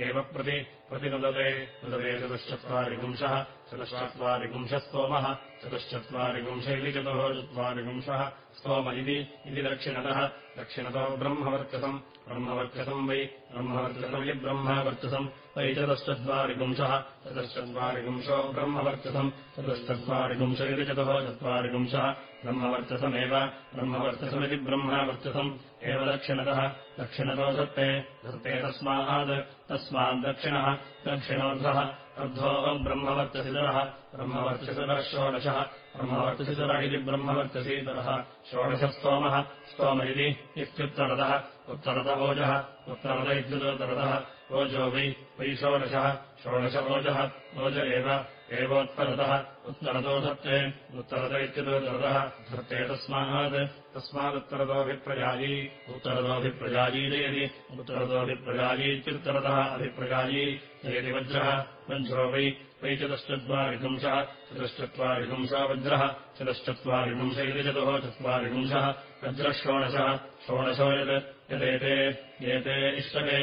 एव प्रति प्रतिनुदते नुदते चतुश्चत्वारिपुंशः चतुश्चत्वारिपुंशः स्तोमः चतुश्चत्वारिपुंश इति चतुश्चत्वारिपुंशः स्तोम इति दक्षिणतः। दक्षिणतो ब्रह्मवर्चसम् ब्रह्मवर्चसम् वै ब्रह्मवर्चसम् हि ब्रह्मवर्चसम् वै चतुश्चत्वारिपुंशः चतुश्चत्वारिपुंशो ब्रह्मवर्चसम् चतुश्चत्वारिपुंश इति चतुः चत्वारिपुंशः ब्रह्मवर्चसमेव ब्रह्मवर्चसमिति ब्रह्मवर्चसम् एव दक्षिणतः। दक्षिणतो धत्ते धत्ते तस्मात् तस्माद्दक्षिणः दक्षिणोऽर्धः अर्धो ब्रह्मवर्चसितरः ब्रह्मवर्चसितरः षोडशः। ब्रह्मवर्चसितर इति ब्रह्मवर्चसीतरः। षोडशस्तोमः स्तोम। इति इत्युत्तरतः। उत्तरत ओजः। उत्तरत इत्युत्तरतः ओजो वै वै षोडशः। षोडश ओजः। ओज एव एवोत्तरतः। उत्तरतो धत्ते। उत्तरत इत्युत्तरतः धत्ते तस्मात्। तस्मादुत्तरतोऽभिप्रजायी उत्तरतोऽभिप्रजायीदयति उत्तरतोऽभिप्रजायीत्युत्तरतः अभिप्रजायी। यदि वज्रः। वज्रो वै वै चतुश्चत्वारिपुंशः चतुश्चत्वारिपुंशो वज्रः। चतुश्चत्वारिपुंश इति चतुः। चत्वारिपुंशः वज्रः षोडशः षोडशो यत् यदेते एते इष्टके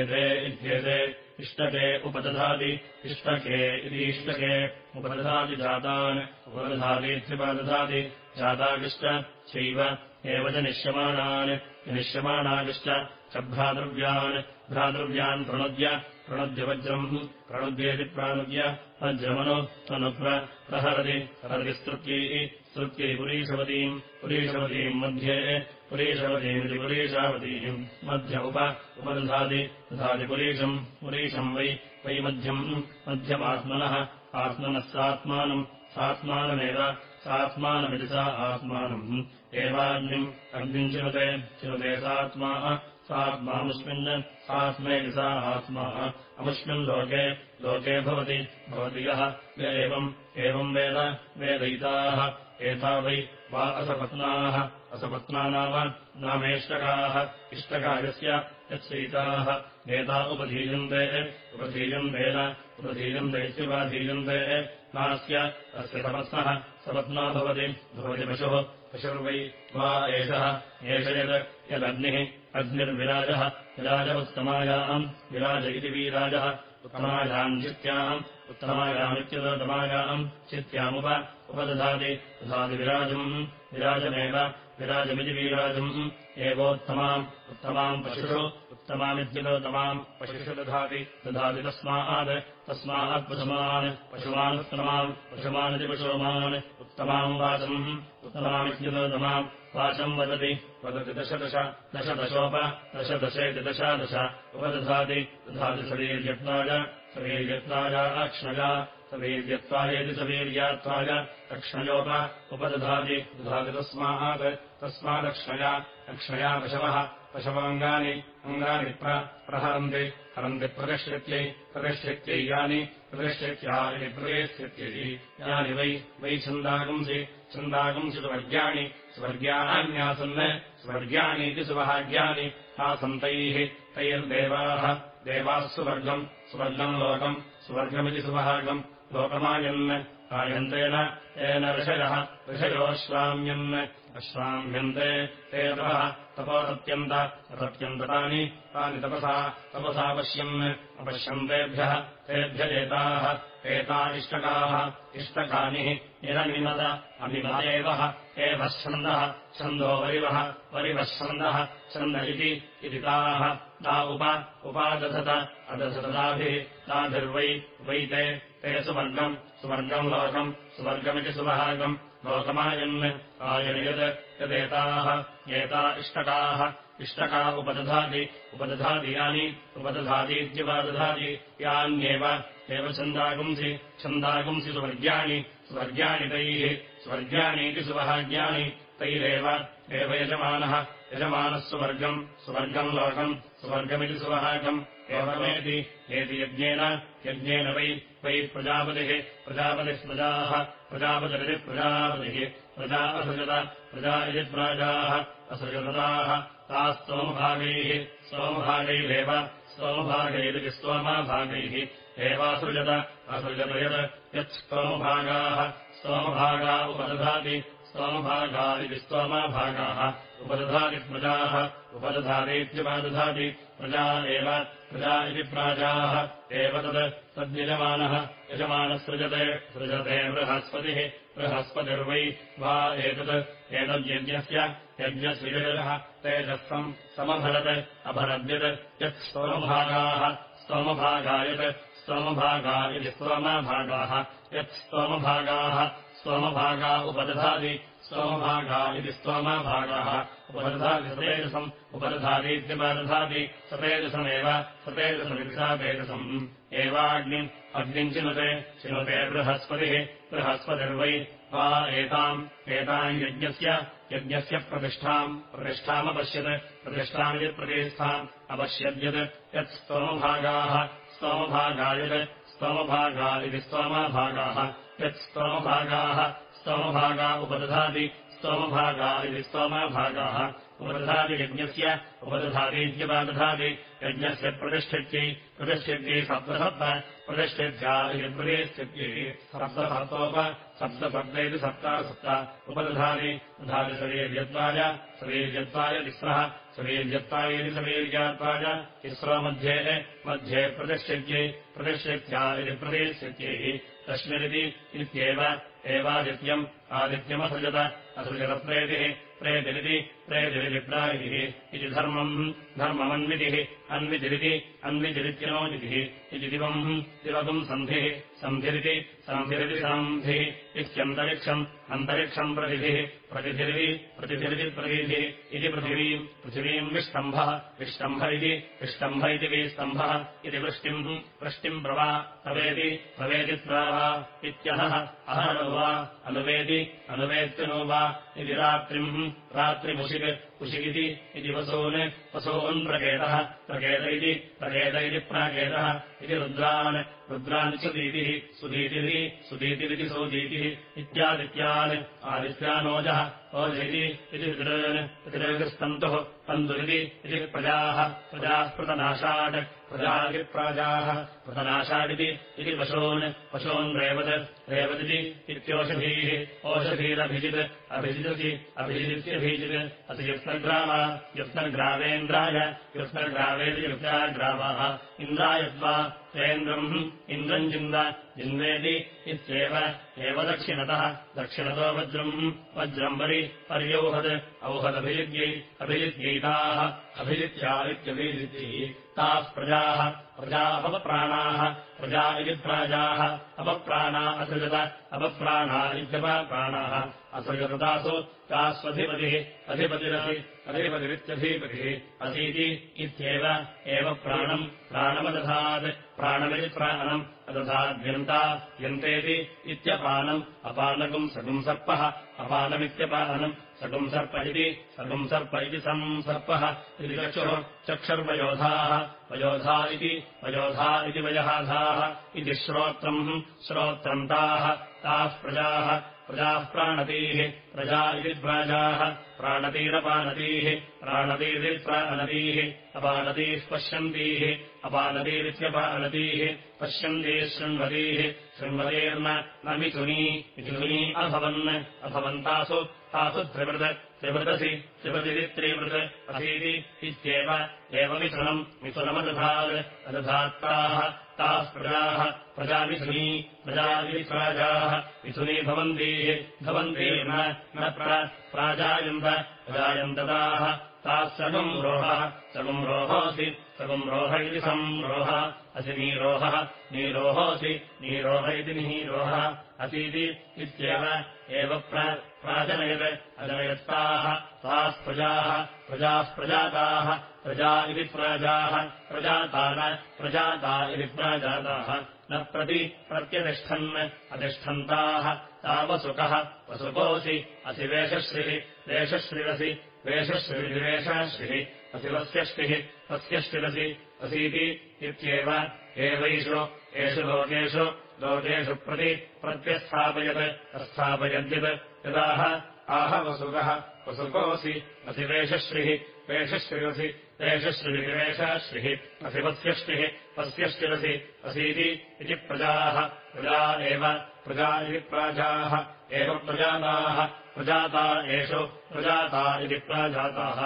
एते इत्येते इष्टके उपदधाति। इष्टके इति इष्टके उपदधाति जातान्। उपदधातीत्युपदधाति जातागिश्च चैव एव च निश्यमाणान् निश्यमाणागिश्च च भ्रातृव्यान्। भ्रातृव्यान् प्रणुद्य प्रणुद्य वज्रम् प्रणुद्येति प्राणुद्य वज्रमनु अनुप्र प्रहरति हरति स्तृत्यै स्तृत्यै पुरीषवतीम् मध्ये पुरीषवतीमिति पुरीषावतीम् मध्य उप उपदधाति दधाति पुरीषम् पुरीषम् वै वै मध्यम् मध्यमात्मनः आत्मनः सात्मानम् सात्मानमेव सात्मानमिति सा आत्मानम्। एवाग्निम् अग्निम् चिनुते चिनुते सात्मा सात्मामुष्मिन् सात्मेति सा आत्मा अमुष्मिन् लोके लोके भवति भवति यः। य एवम् एवम् वेद वेदयिताः एता वै वा असपत्नाः। असपत्ना नाम नामेष्टकाः। इष्टकायस्य यत्सैताः एता उपधीयन्ते उपधीयन्तेन उपधीयन्ते इत्युपाधीयन्ते। नास्य अस्य सपत्नः सपत्ना अग्निर्विराजः विराज उत्तमायाम् विराज इति वीराजः उत्तमायाम् चित्याम् उत्तमायामित्युतमायाम् चित्यामुप उपदधाति दधाति विराजम् विराजमेव विराजमिति वीराजम् एवोत्तमाम् उत्तमाम् पशुषु उत्तमामित्युतोत्तमाम् पशुषु दधाति दधाति तस्मात् तस्मात्पशुमान् पशुमानुत्तमाम् पशुमानिति पशुमान् उत्तमाम् वाचम् उत्तमामित्युतोत्तमाम् वाचम् वदति वदति दशदश दशदशोप दशदशेति दशादश उपदधाति दधाति शरीर्यत्नाय सवीर्यत्नाय अक्ष्णया सवीर्यत्वायेति सवीर्यात्वाय अक्ष्णयोप उपदधाति दधाति तस्मात् तस्मादक्षया अक्षया पशवः पशवाङ्गानि अङ्गानि प्रहरन्ति हरन्ति प्रदश्यत्यै प्रदश्यत्यै यानि प्रदश्यत्या इति प्रदेश्यत्यै यानि वै वै छन्दागंसि छन्दागंसि सुवर्ग्याणि स्वर्ग्यान्यासन् स्वर्ग्याणीति सुभाग्यानि आसन्तैः तैर्देवाः देवाः सुवर्गम् सुवर्गम् लोकम् सुवर्गमिति सुभागम् लोकमायन् आयन्तेन तेन ऋषयः ऋषयोश्राम्यन् अश्राम्यन्ते ते तपः तपोरत्यन्त रत्यन्ततानि तानि तपसा तपसा पश्यन् अपश्यन्तेभ्यः तेभ्य एताः एता इष्टकाः इष्टकानि निरमिमत अमिमदेवः एव छन्दः छन्दो वरिवः वरिवः छन्द इति ताः ता उप उपादधत अदधताभिः ताभिर्वै वै ते सुवर्गम् सुवर्गम् लोकम् सुवर्गमिति सुभागम् लोकमायन्। आयन् यत् यदेताः एता इष्टकाः इष्टका उपदधाति उपदधाति यानि उपदधातीत्युपदधाति यान्येव एव छन्दागुंसि छन्दागुंसि सुवर्ग्याणि स्वर्ग्याणि तैः स्वर्ग्याणीति सुवहाज्ञानि तैरेव एव यजमानः यजमानः सुवर्गम् सुवर्गम् लोकम् सुवर्गमिति सुवहागम् एवमेति एति यज्ञेन यज्ञेन वै वै प्रजापतिः प्रजापतिः प्रजाः प्रजापतिरिति प्रजापतिः प्रजा असृजत प्रजा इति प्राजाः असृजताः ताः स्तोमभागैः स्तोमभागैरेव स्तोमभागैरिति स्तोमभागैः एवासृजत असृजत यत् यत्स्तोमभागाः स्तोमभागा उपदधाति स्तोमभागा इति स्तोमभागाः उपदधाति प्रजाः उपदधातीत्युपदधाति प्रजा एव प्रजा इति प्राजाः एव तत् तद्यजमानः। यजमानः सृजते बृहस्पतिः बृहस्पतिर्वै। वा एतत् एतद्यज्ञस्य यज्ञस्विजयः तेजःसम् समभरत् अभरद्यत् यत् स्तोमभागाः स्तोमभागा यत् स्तोमभागा इति स्तोमभागाः यत् स्तोमभागाः स्तोमभागा उपदधाति स्तोमभागा इति स्तोमभागाः उपदधाति सतेजसम् उपदधातीत्युपदधाति सतेजसमेव सतेजसमित्सातेजसम् एवाग्निम् अग्निम् चिनुते। चिनुते बृहस्पतिः। बृहस्पतिर्वै। वा एताम्। एताम् यज्ञस्य। यज्ञस्य प्रतिष्ठाम्। प्रतिष्ठामपश्यत्। प्रतिष्ठाम् अपश्यद्यत्। यत् स्तोमभागाः। स्तोमभागा यत् स्तोमभागा इति स्तोमभागाः। यत् स्तोमभागाः। स्तोमभागा उपदधाति स्तोमभागा इति स्तोमभागाः उपदधाति यज्ञस्य उपदधातीत्यपादधाति यज्ञस्य प्रतिष्ठित्यै प्रतिष्ठित्यै सप्तसप्त प्रतिष्ठित्या इति प्रतिष्ठित्यै सप्तसप्तोप सप्तसप्त इति सप्तासप्त। उपदधाति दधाति शरीर्यत्वाय शरीर्यत्वाय तिस्रः शरीर्यत्वाय इति शरीर्यात्वाय तिस्रो मध्ये मध्ये प्रतिष्ठित्यै प्रतिष्ठित्या इति प्रतिष्ठित्यै। तस्मिरिति इत्येव एवादित्यम् आदित्यमसृजत असृजतप्रेतिः प्रेतिरिति प्रेतिरिप्रायिः इति धर्मम् धर्ममन्वितिः अन्वितिरिति अन्वितिरित्यनोदितिः इति दिवम् दिवगुम् सन्धिः सन्धिरिति सन्धिरिति सन्धिः इत्यन्तरिक्षम् अन्तरिक्षम् प्रतिभिः प्रतिभिरिति प्रतिभिरिति प्रतिभिः इति पृथिवीम् पृथिवीम् विष्टम्भः विष्टम्भ इति विष्टम्भ इति विस्तम्भः इति वृष्टिम् वृष्टिम् प्रवा तवेति भवेति प्रावा इत्यहः अहरो वा अनुवेदि अनुवेत्यनो वा इति रात्रिम् David. उषिगिति इति वसून् वसून् प्रकेतः, प्रकेत इति प्रकेत इति प्राकेतः इति रुद्रान् रुद्रान् सुदीतिः सुदीतिः, सुदीतिरिति सुदीतिः इत्यादित्यान्, आदित्यानोजः, ओजयति इति पितॄन् पितृस्तन्तुः तन्तुरिति इति प्रजाः प्रजाः प्रतनाशाट् प्रजागिप्राजाः प्रतनाशादिति इति पशून् पशून् रेवत् अति युक्तग्रामा युक्तग्रावेन्द्राय युक्तग्रावेति युक्ताग्रामाः इन्द्रायद्वा तेन्द्रम् इन्द्रम् जिन्द जिन्वेति इत्येव एव दक्षिणतः। दक्षिणतो वज्रम् परि पर्यौहत् औहदभिजिद्यै अभिजिद्यैताः अभिजित्या इत्यभिजिद्यैः ताः प्रजाः प्रजा अपप्राणाः प्रजा इति प्राजाः अपप्राणा असृजत अपप्राणा इत्यपप्राणाः असृजततासु तास्वधिपतिः अधिपतिरसि अधिपतिरित्यधिपतिः असीति इत्येव एव प्राणम् प्राणमदधात् प्राणमिति प्राणम् अदधाद्यन्ता यन्तेति इत्यपानम् अपानकम् सगुम् सर्पः अपानमित्यपानम् सगुम् सर्प इति सगुम् सर्प इति संसर्पः इति चक्षुः चक्षुर्वयोधाः वयोधा इति वयोधा इति वयहाधाः इति श्रोत्रम् श्रोत्रम् ताः ताः प्रजाः प्रजाः प्राणतीः प्रजा इति प्राजाः प्राणतीरपानतीः प्राणतीरिति प्राणतीः अपानतीः पश्यन्तीः अपानतीरित्यपानतीः पश्यन्तीः शृण्वतीः शृण्वतीर्न मिथुनी मिथुनी अभवन् अभवन्तासु तासु त्रिवृत् त्रिवृदसि त्रिवृदिति त्रिवृत् असीति इत्येव एव मिथुनम् मिथुनमदधात् अदधात्ताः ताः प्रजाः प्रजामिथुनी प्रजामिति प्राजाः मिथुनी भवन्तीः न प्राजायन्त प्रजायन्तताः ताः सगम् रोहः सगम् रोहोऽसि सगम् रोह इति संरोहः असि नीरोहः। नीरोहोऽसि नीरोह इति नीरोहः असीति इत्येव एव प्राजनयत्। अजनयत्ताः ताः प्रजाः प्रजाः प्रजाताः प्रजा इति प्राजाः प्रजाता न प्रजाता इति प्राजाताः न प्रति प्रत्यतिष्ठन्। अतिष्ठन्ताः तावसुकः। वसुकोऽसि। असि वेषश्रिः। वेषश्रिरसि। वेषश्रिविवेषश्रिः असि वस्यष्टिः वस्यष्टिरसि असीति इत्येव एवैषु एषु लोकेषु लोकेषु प्रति प्रत्यस्थापयत् अस्थापयद्यत् यदाह आह वसुकः वसुकोऽसि असि वेषश्रिः वेषश्रिरसि वेषश्रिविवेषश्रिः असि वस्यष्टिः वस्यष्टिरसि असीति इति प्रजाः प्रजा एव प्रजा इति प्राजाः एव प्रजाताः प्रजाता एषु प्रजाता इति प्राजाताः।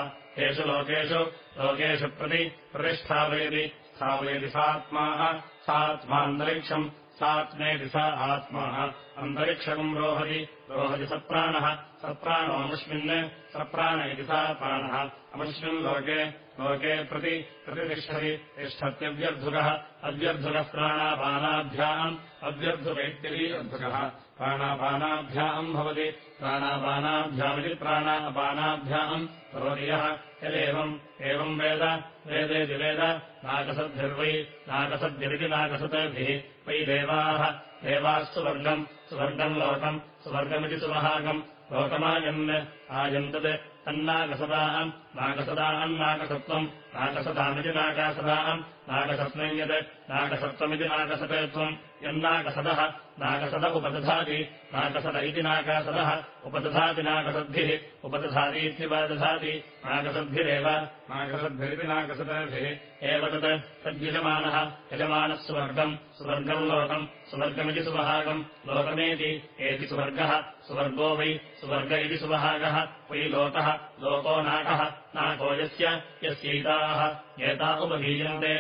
एषु लोकेषु लोकेषु प्रति प्रतिष्ठापयति। स्थापयति सात्माः सात्मान्तरिक्षम् सात्मेति सा आत्माः। अन्तरिक्षकम् रोहति रोहति सप्राणः सप्राणोऽमुष्मिन् सप्राण इति सा प्राणः। अमुष्मिन् लोके प्रति प्रतिष्ठति। तिष्ठत्यव्यर्धुकः अव्यर्धुकः प्राणापानाभ्याम् अव्यर्धुकैत्यरी अर्धुकः प्राणापानाभ्याम् भवति। प्राणापानाभ्यामिति प्राणापानाभ्याम् भवति यः। यदेवम् एवम् वेद। वेदेति वेद। नाकसद्भिर्वै नाकसद्भिरिति नाकसद्भिः। वै देवाः। देवाः सुवर्गम् सुवर्गम् लोकम्। सुवर्गमिति सुवहागम् लोकमायन्। आयन्तत्। तन्नाकसदाम् नाकसदाम् नाकसत्वम् नाकसदामिति नाकासदाम् नाकसत्वम् यत् नाकसत्वमिति नाकसतत्वम् यन्नाकसदः नाकसद उपदधाति। नाकसद इति नाकासदः उपदधाति नाकसद्भिः उपदधातीत्युपदधाति नाकसद्भिरेव नाकसद्भिरिति नाकसदभिः एव तत्। तद्यजमानः। यजमानः सुवर्गम्। सुवर्गम् लोकम्। सुवर्गमिति सुवहागम्। लोकमेति एति सुवर्गः। सुवर्गो वै सुवर्ग इति सुवहागः। वै लोकः। लोको नाकः नाको यस्य यस्यैताः एता उपधीयन्ते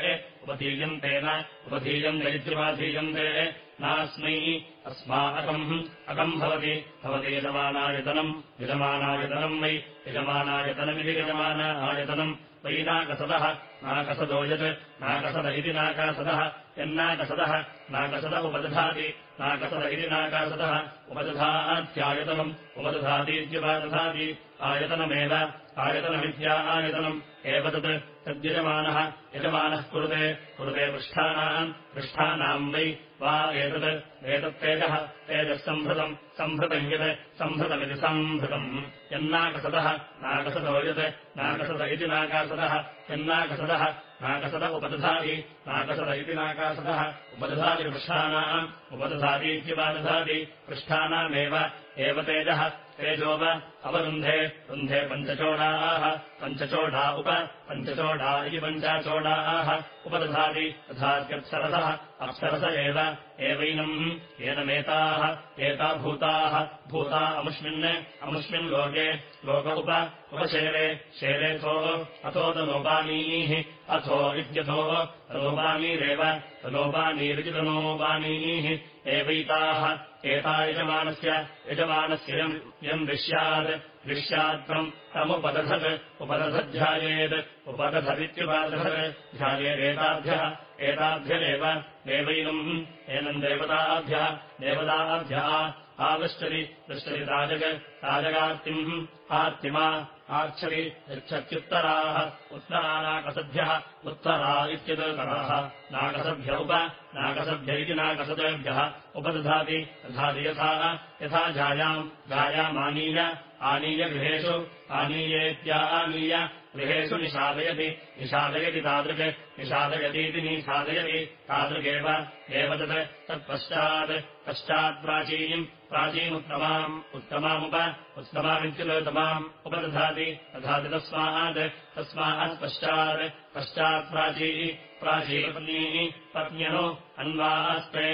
उपधीयन्तेन उपधीयन्ते इत्युपाधीयन्ते। नास्मै अस्माकम् अकम् भवति। भवति यजमानायतनम् यजमानायतनम् वै यजमानायतनमिति यजमान आयतनम् वै नाकसदः नाकसदो यत् नाकसद इति नाकासदः। यन्नाकसदः नाकसद उपदधाति नाकसद इति नाकासदः उपदधात्यायतनम् उपदधातीत्युपदधाति आयतनमेव। आयतनमित्या आयतनम्। एव तत्। तद्यजमानः। यजमानः कुरुते। कुरुते पृष्ठानाम्। पृष्ठानाम् वै वा एतत् एतत्तेजः तेजःसम्भृतम् सम्भृतम् यत् सम्भृतमिति सम्भृतम् यन्नाकसदः नाकसदो यत् नाकसद इति नाकासदः यन्नाकसदः नाकसद उपदधाति नाकसद इति नाकासदः उपदधाति पृष्ठानाम् उपदधातीत्युपदधाति पृष्ठानामेव एव तेजः तेजोव अवरुन्धे रुन्धे पञ्चचोडाः पञ्चचोडा उप पञ्चचोडा इति पञ्चाचोडाः उपदधाति तथात्यप्सरसः अप्सरस एव एवैनम् एनमेताः एता भूताः भूता अमुष्मिन् अमुष्मिन् लोके लोक उप उपशेरे शेरेथो अथोतनोपानीः अथो इत्यथो तनोपानीरेव तनोपानीरिचितनोपानीः एवैताः एता यजमानस्य यजमानस्य यम् दृश्यात् दृश्यात्तम् तमुपदधत् उपदधध्यायेत् उपदधदित्युपादधत् ध्यायेदेताभ्यः एताभ्यरेव देवैनम् एनम् देवताभ्यः देवताभ्यः ताजग ताजगार्तिम् आर्तिमा आर्च्छति यच्छत्युत्तराः उत्तरानाकसद्भ्यः उत्तरा इत्यतराः नाकसभ्य उप नाकसभ्य इति नाकसदेभ्यः उपदधाति दधाति यथा यथा जायाम् जायामानीय आनीय गृहेषु आनीयेत्या आनीय गृहेषु निषादयति निषादयति तादृक् निषादयतीति निषादयति तादृगेव एव तत् तत्पश्चात् पश्चात्प्राचीम् प्राचीमुत्तमाम् उत्तमामुप उत्तमामित्युलोत्तमाम् उपदधाति दधाति तस्मात् तस्मात् पश्चात् पश्चात्प्राची प्राचीपत्नीः पत्न्यनो अन्वास्ते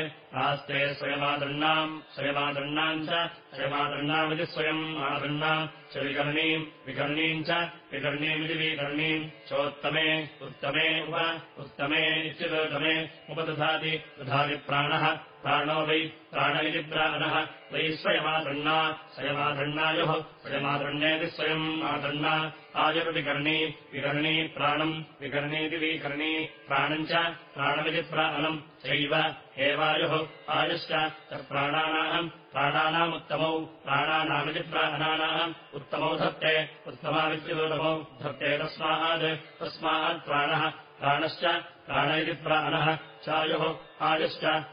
आस्ते स्वयमादृण्णाम् स्वयमादृण्णाम् च स्वयमादृण्णामिति स्वयम् आदृण्णाम् च विकर्णीम् विकर्णीम् च विकर्णीमिति विकर्णीम् चोत्तमे उत्तमे उप उत्तमे इत्युदोत्तमे उपदधाति दधाति प्राणः प्राणो वै प्राण इति प्राणः वै स्वयमादृण्णा स्वयमादृण्णायोः स्वयमादृण्येति स्वयम् आदृण्णा। आयुर्विकर्णी विकर्णी प्राणम् विकर्णीति विकर्णी प्राणम् च प्राणमिति प्राणम् चैव एवायुः। आयुश्च तत्प्राणानाम् प्राणानामुत्तमौ प्राणानामिति प्राणानाम् उत्तमौ धत्ते उत्तमावित्युत्तमौ धत्ते तस्मात् तस्मात् प्राणः प्राणश्च प्राण इति प्राणः चायुः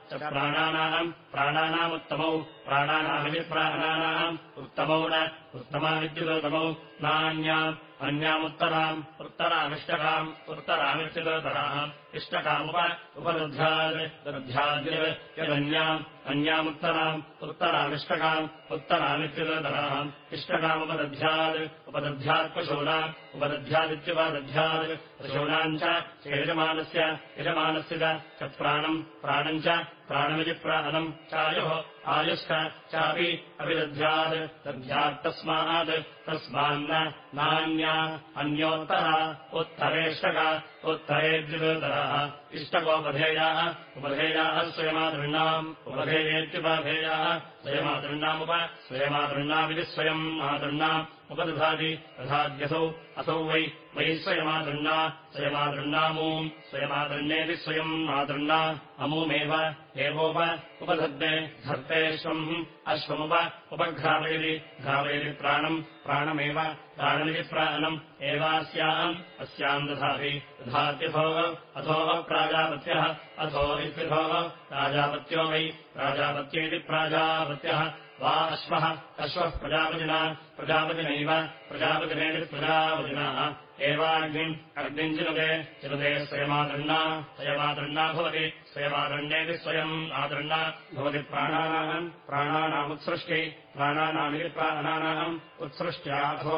च प्राणानाम् प्राणानामुत्तमौ प्राणानामिति प्राणानाम् उत्तमौ न उत्तमाविद्युतोत्तमौ नान्याम् अन्यामुत्तराम् उत्तरामिष्टकाम् उत्तरामित्युतोत्तराम् इष्टकामुप उपदध्यात् दध्याद्यत् यदन्याम् अन्यामुत्तराम् उत्तरामिष्टकाम् उत्तरामित्युतोत्तराम् इष्टकामुपदध्यात् उपदध्यात्पशूना उपदध्यादित्युपदध्यात्। पशूनाम् च यजमानस्य यजमानस्य च प्राणम् प्राणम् च प्राणमिति प्राणम्। चायुः आयुश्च चापि अभिदध्यात् दध्यात्तस्मात् तस्मान्न नान्या अन्योत्तरा उत्तरेष्टका उत्तरेद्युतरः इष्टकोपधेयाः। उपधेयाः स्वयमादृण्णाम् उपधेयेत्युपधेयाः। स्वयमादृण्णामुप स्वयमादृण्णामिति स्वयम् आदृण्णाम् उपदधाति। तथाद्यसौ असौ वै वै स्वयमादृण्णा स्वयमादृण्णामूम् स्वयमादृण्येति स्वयम् आदृण्णा अमूमेव एवोप उपधत्ते धर्तेष्वम् अश्वमुप उपघ्रावयति। घ्रावयति प्राणम् प्राणमेव प्राणमिति प्राणम् एवास्याम् अस्याम् दधाति। दधात्यथो अथो प्राजापत्यः अथो इत्यथो प्राजापत्यो वै प्राजापत्येति प्राजापत्यः। वा अश्वः अश्वः प्रजापतिना प्रजापतिनैव प्रजापतिनेति प्रजापतिनाः। एवाग्निम् अग्निम् चिनुते चिनुते स्वयमादृण्णा स्वयमादृण्णा भवति स्वयमादृण्येति स्वयम् आदृण्णा भवति प्राणानाम् प्राणानामुत्सृष्टि प्राणानामिति प्राणानाम् उत्सृष्ट्याथो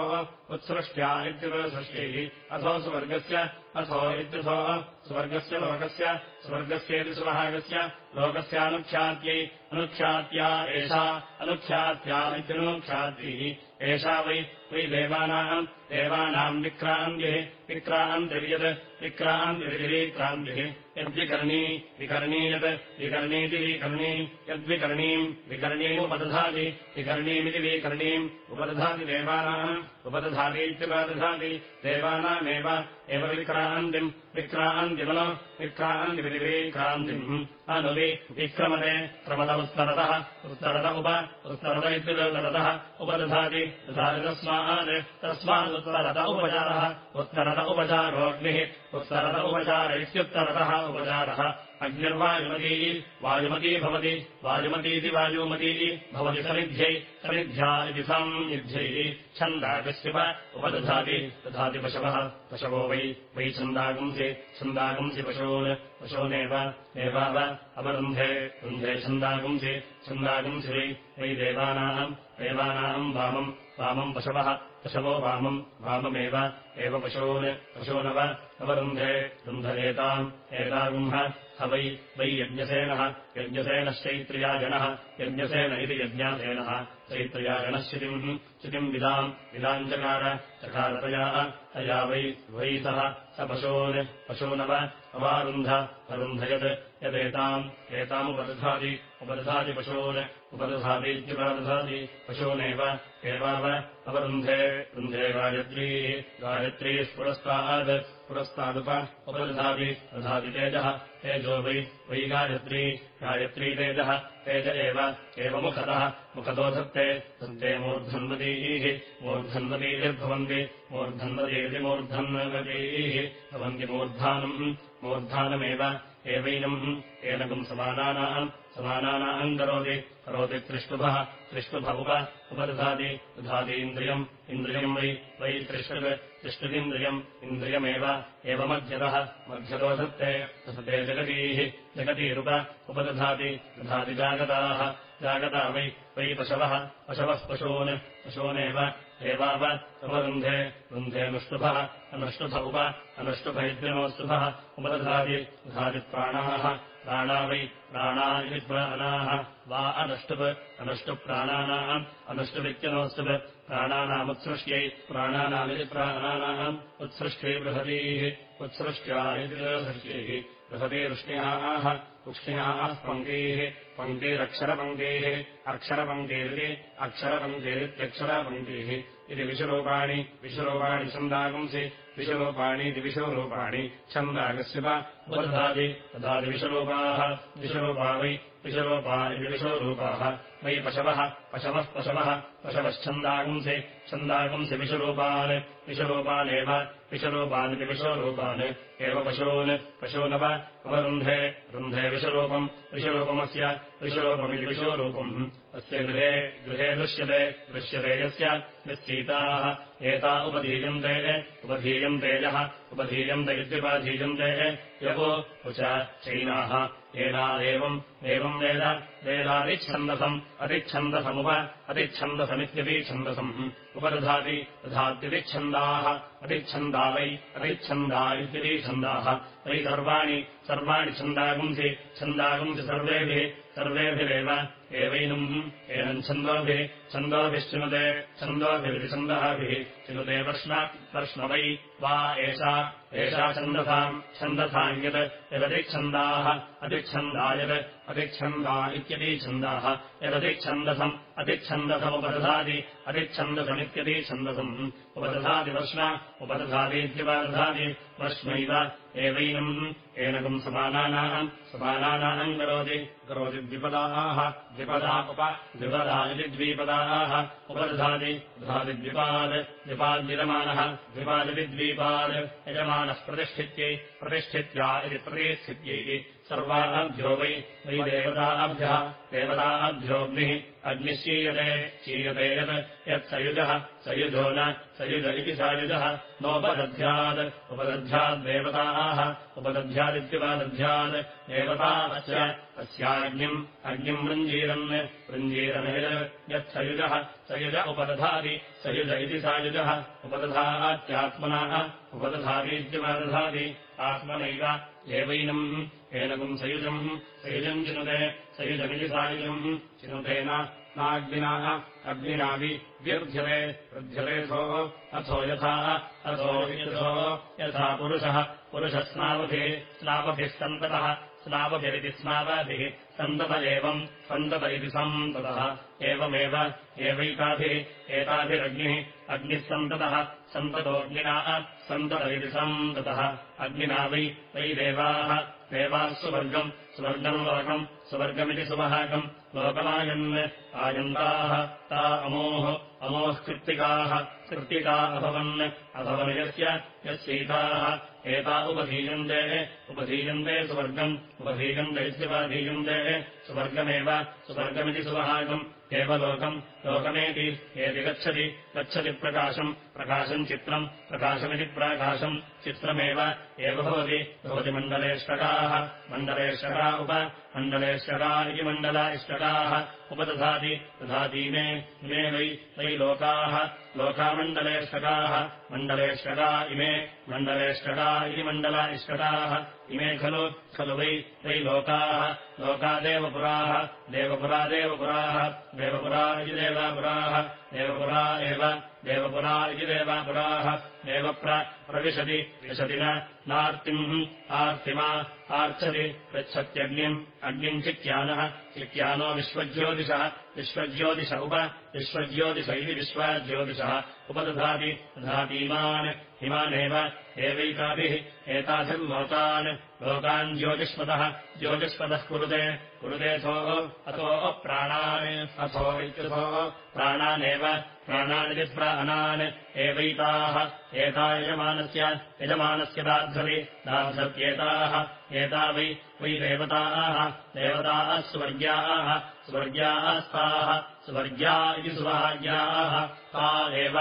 उत्सृष्ट्या इत्युपसृष्टिः अथो सुवर्गस्य अथो इत्यथो स्वर्गस्य लोकस्य स्वर्गस्येति सुभागस्य लोकस्यानुख्यात्यै अनुख्यात्या एषा अनुख्यात्या इत्यनुख्यातिः एषा वै वै देवानाम् देवानाम् विक्रान्तिः विक्रान्तिर्यत् विक्रान्तिर्विक्रान्तिः यद्विकर्णी विकर्णी यत् विकर्णीति विकर्णी यद्विकर्णीम् विकर्णीमुपदधाति विकर्णीमिति विकर्णीम् उपदधाति देवानाम् उपदधातीत्युपदधाति देवानामेव एव विक्रान्तिम् विक्रान्तिमनु विक्रान्तिविक्रान्तिम् अनुवि विक्रमते क्रमद उत्तरतः उत्तरत उप उत्तरत इत्युत्तरतः उपदधाति दधाति तस्मात् तस्मादुत्तरत उपचारः उत्तरत उपचारोऽग्निः उत्तरत उपचार इत्युत्तरतः उपचारः। अग्निर्वायुमती वायुमती भवति वायुमतीति वायुमती भवति समिध्यै समिध्या इति संयुध्यैः छन्दाकस्यप उपदधाति दधाति पशवः। पशवो वै वै छन्दागुंसि छन्दागुंसि पशून् पशूनेव एवाव अवरुन्धे रुन्धे छन्दागुंसि छन्दागुंसि वै देवानाम् देवानाम् वामम् वामम् पशवः पशवो वामम् वाममेव एव पशून् पशूनव अवरुन्धे रुन्धरेताम् एतागुंह ह वै वै यज्ञसेनः यज्ञसेनश्चैत्र्याजनः यज्ञसेन इति यज्ञासेनः चैत्र्याजनः श्रुतिम् श्रुतिम् विदाम् विदाम् चकार चकारतया तया वै वै सः स पशून् पशूनव अवारुन्ध अरुन्धयत् यदेताम् एतामुपदधाति उपदधाति पशून् उपदधातीत्युपदधाति पशूनेव एवाव अवरुन्धे रुन्धे गायत्रीः गायत्रीः पुरस्तात् पुरस्तादुप उपदधाति दधाति तेजः तेजो वै वै गायत्री गायत्री तेजः तेज एव एव मुखतः मुखतो धत्ते धत्ते मूर्धन्वतीः मूर्धन्वतीभिर्भवन्ति मूर्धन्वतीति मूर्धन्वतीः भवन्ति मूर्धानम् मूर्धानमेव एवैनम् एनकम् समानानाम् समानानाम् करोति करोति त्रिष्टुभः उप उपदधाति दधाति इन्द्रियम् वै वै त्रिष्टुक् तिष्ठुतिन्द्रियम् इन्द्रियमेव एव मध्यतः मध्यतो धत्ते धत्ते जगतीः जगतीरुप उपदधाति दधाति जागताः वै वै पशवः पशवः पशून् पशूनेव एवाव उपरुन्धे रुन्धेऽनुष्टुभः अनुष्टुभ उप अनुष्टुभ इत्यनोऽस्तुभः उपदधाति दधाति प्राणाः प्राणा वै प्राणा प्राणाः वा अनुष्टुप् अनुष्टुप्राणानाम् अनुष्टुवित्यनोऽस्तुप् प्राणानामुत्सृष्ट्यै प्राणानामिति प्राणानाम् उत्सृष्ट्यै बृहतीः उत्सृष्ट्या इति सृष्ट्यैः बृहतीरुष्ण्याः वृक्ष्ण्याः पङ्क्तीः पङ्क्तिरक्षरपङ्क्तेः अक्षरपङ्क्तिरिति अक्षरपङ्क्तिरित्यक्षरपङ्क्तिः इति विषरूपाणि विषरूपाणि छन्दागुंसि विषरूपाणीति विषवरूपाणि छन्दागस्यप उपदधाति दधाति विषरूपाः विषरूपा वै विषरूपा इति विषवरूपाः वै पशवः पशवः पशवः पशवश्छन्दागुंसि छन्दागुंसि विषरूपान् विषरूपानेव विषरूपानिति विषवरूपान् एव पशून्। पशूनव उपरुन्धे रुन्धे। विषरूपम् विषरूपमस्य विषरूपमिति विषवरूपम् अस्य गृहे गृहे दृश्यते। दृश्यते यस्य यस्सीताः एता उपधीयन्ते। उपधीयन्ते यः। उपधीयन्त इत्युपधीयन्ते यवो उच चैनाः। एना एवम् वेद। वेदादिच्छन्दसम्। अतिच्छन्दसमुप। अतिच्छन्दसमित्यतिच्छन्दसम् उपदधाति। दधात्यतिच्छन्दाः अतिच्छन्दा वै अतिच्छन्दा इत्यतिछन्दाः वै सर्वाणि सर्वाणि छन्दागुंसि छन्दागुंसि सर्वेभिः सर्वेभिरेव एवैनम् एनम् छन्दोभिः छन्दोभिश्चिनुते छन्दःभिः चिनुते प्रश्न प्रश्न वै वा एषा एषा छन्दसाम् छन्दसाम् यत् यदतिच्छन्दाः अतिच्छन्दा यत् अतिच्छन्दा इत्यतिछन्दाः यदतिच्छन्दसम् अतिच्छन्दसमुपदधाति अतिच्छन्दसमित्यतिछन्दसम् उपदधाति प्रश्न उपदधातीत्युपदधाति प्रश्नैव एवैनम् एनकम् समानानाम् समानानाम् करोति करोति द्विपदाः द्विपदा उप द्विपदा इति द्विपदाः उपदधाति दधाति द्विपाद् द्विपाद्यजमानः द्विपादिति द्वीपाद् यजमानः प्रतिष्ठित्यै प्रतिष्ठित्या इति प्रतिष्ठित्यै सर्वाभ्यो वै वै देवताभ्यः देवताभ्योऽग्निः अग्निः शीयते यत् यत्सयुजः सयुजो न सयुज इति सायुजः नोपदध्यात् उपदध्याद्देवताः उपदध्यादित्युपदध्यात् देवतास्य अस्याग्निम् अग्निम् वृञ्जीरन् वृञ्जीरमेत् यत्सयुजः सयुज उपदधाति सयुज इति सायुजः उपदधात्यात्मनः उपदधातीत्युपदधाति आत्मनैव एवैनम् एनकम् सयुजम् सयुजम् चिनुते सयुजमिति सायुजम् चिनुतेन नाग्निनाः अग्निनावि व्यर्थ्यते वृद्ध्यतेऽथोः अथो यथा अथो यथो यथा पुरुषः पुरुषः स्नावभिः स्नावभिः सन्ततः स्नावभिरिति स्नावाभिः सन्तत एवम् सन्तत इति सन्ततः एवमेव एवैताभिः एताभिरग्निः अग्निः सन्ततः सन्ततोऽग्निनाः सन्तत इति सन्ततः अग्निना वै वै देवाः देवाः सुवर्गम् सुवर्गम् लोकम् सुवर्गमिति सुवहाकम् लोकमायन् आयन्ताः, ता अमोः अमोः कृत्तिकाः, कृत्तिका अभवन् अभवन् यस्य, यस्यैताः, एता उपधीयन्ते उपधीयन्ते सुवर्गम्, उपधीयन्ते इत्युपधीयन्ते, सुवर्गमेव एव लोकम् लोकमेति एति गच्छति गच्छति प्रकाशम् प्रकाशम् चित्रम् प्रकाशमिति प्राकाशम् चित्रमेव एव भवति भवति मण्डलेष्टकाः मण्डलेष्टका उप मण्डलेष्टका इति मण्डल इष्टकाः उपदधाति दधातीमे इमे वै वै लोकाः लोकामण्डलेष्टकाः मण्डलेष्टका इमे मण्डलेष्टका इति मण्डल इष्टकाः इमे खलु खलु वै वै लोकाः। लोकादेवपुराः देवपुरा देवपुराः देवपुरा। इति देवापुराः। देवपुरा एव देवपुरा इति देवापुराः। देवप्र प्रविशति विशति नार्तिम् आर्तिमा आर्चति पृच्छत्यग्निम् अग्निम् चिक्यानः चिक्यानो विश्वज्योतिषः विश्वज्योतिष उप विश्वज्योतिष इति विश्वज्योतिषः उपदधाति दधातीमान् हिमानेव एवैताभिः एताभिर्लोकान् लोकान् ज्योतिष्मतः ज्योतिष्मतः कुरुते कुरुतेऽथोः अथोः प्राणान् अथो इत्यथो प्राणानेव प्राणानिति प्राणान्। एवैताः एता यजमानस्य यजमानस्य दाद्धति दाद्धत्येताः एता वै वै देवताः देवताः स्वर्ग्याः स्वर्ग्याः स्ताः स्वर्ग्या इति सुभाग्याः ता एव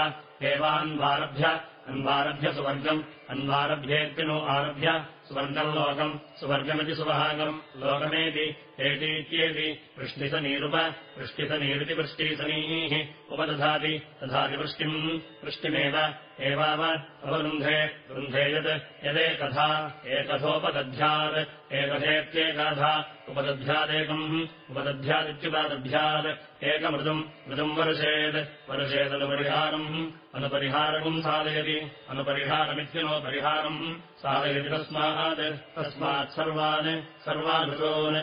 एवान्वारभ्य अन्वारभ्य सुवर्गम् अन्वारभ्येत्यनो आरभ्य सुवर्गम् लोकम् सुवर्गमिति सुवहागम् लोकमेति एतीत्येति वृष्टिसनीरुप वृष्टिसनीरिति वृष्टिसनीः उपदधाति तथाति वृष्टिम्। वृष्टिमेव एवाव अवरुन्धे वृन्धे यत् यदेकथा एकथोपदध्यात्। एकथेत्येकाधा उपदध्यादेकम्। उपदध्यादित्युपदध्यात्। एकमृदुम् मृदुम् वर्षेत्। वर्षेदनुपरिहारम्। अनुपरिहारकम् साधयति। अनुपरिहारमित्यनोपरिहारम्। साधयति तस्मात्। तस्मात् सर्वान् ऋतोन्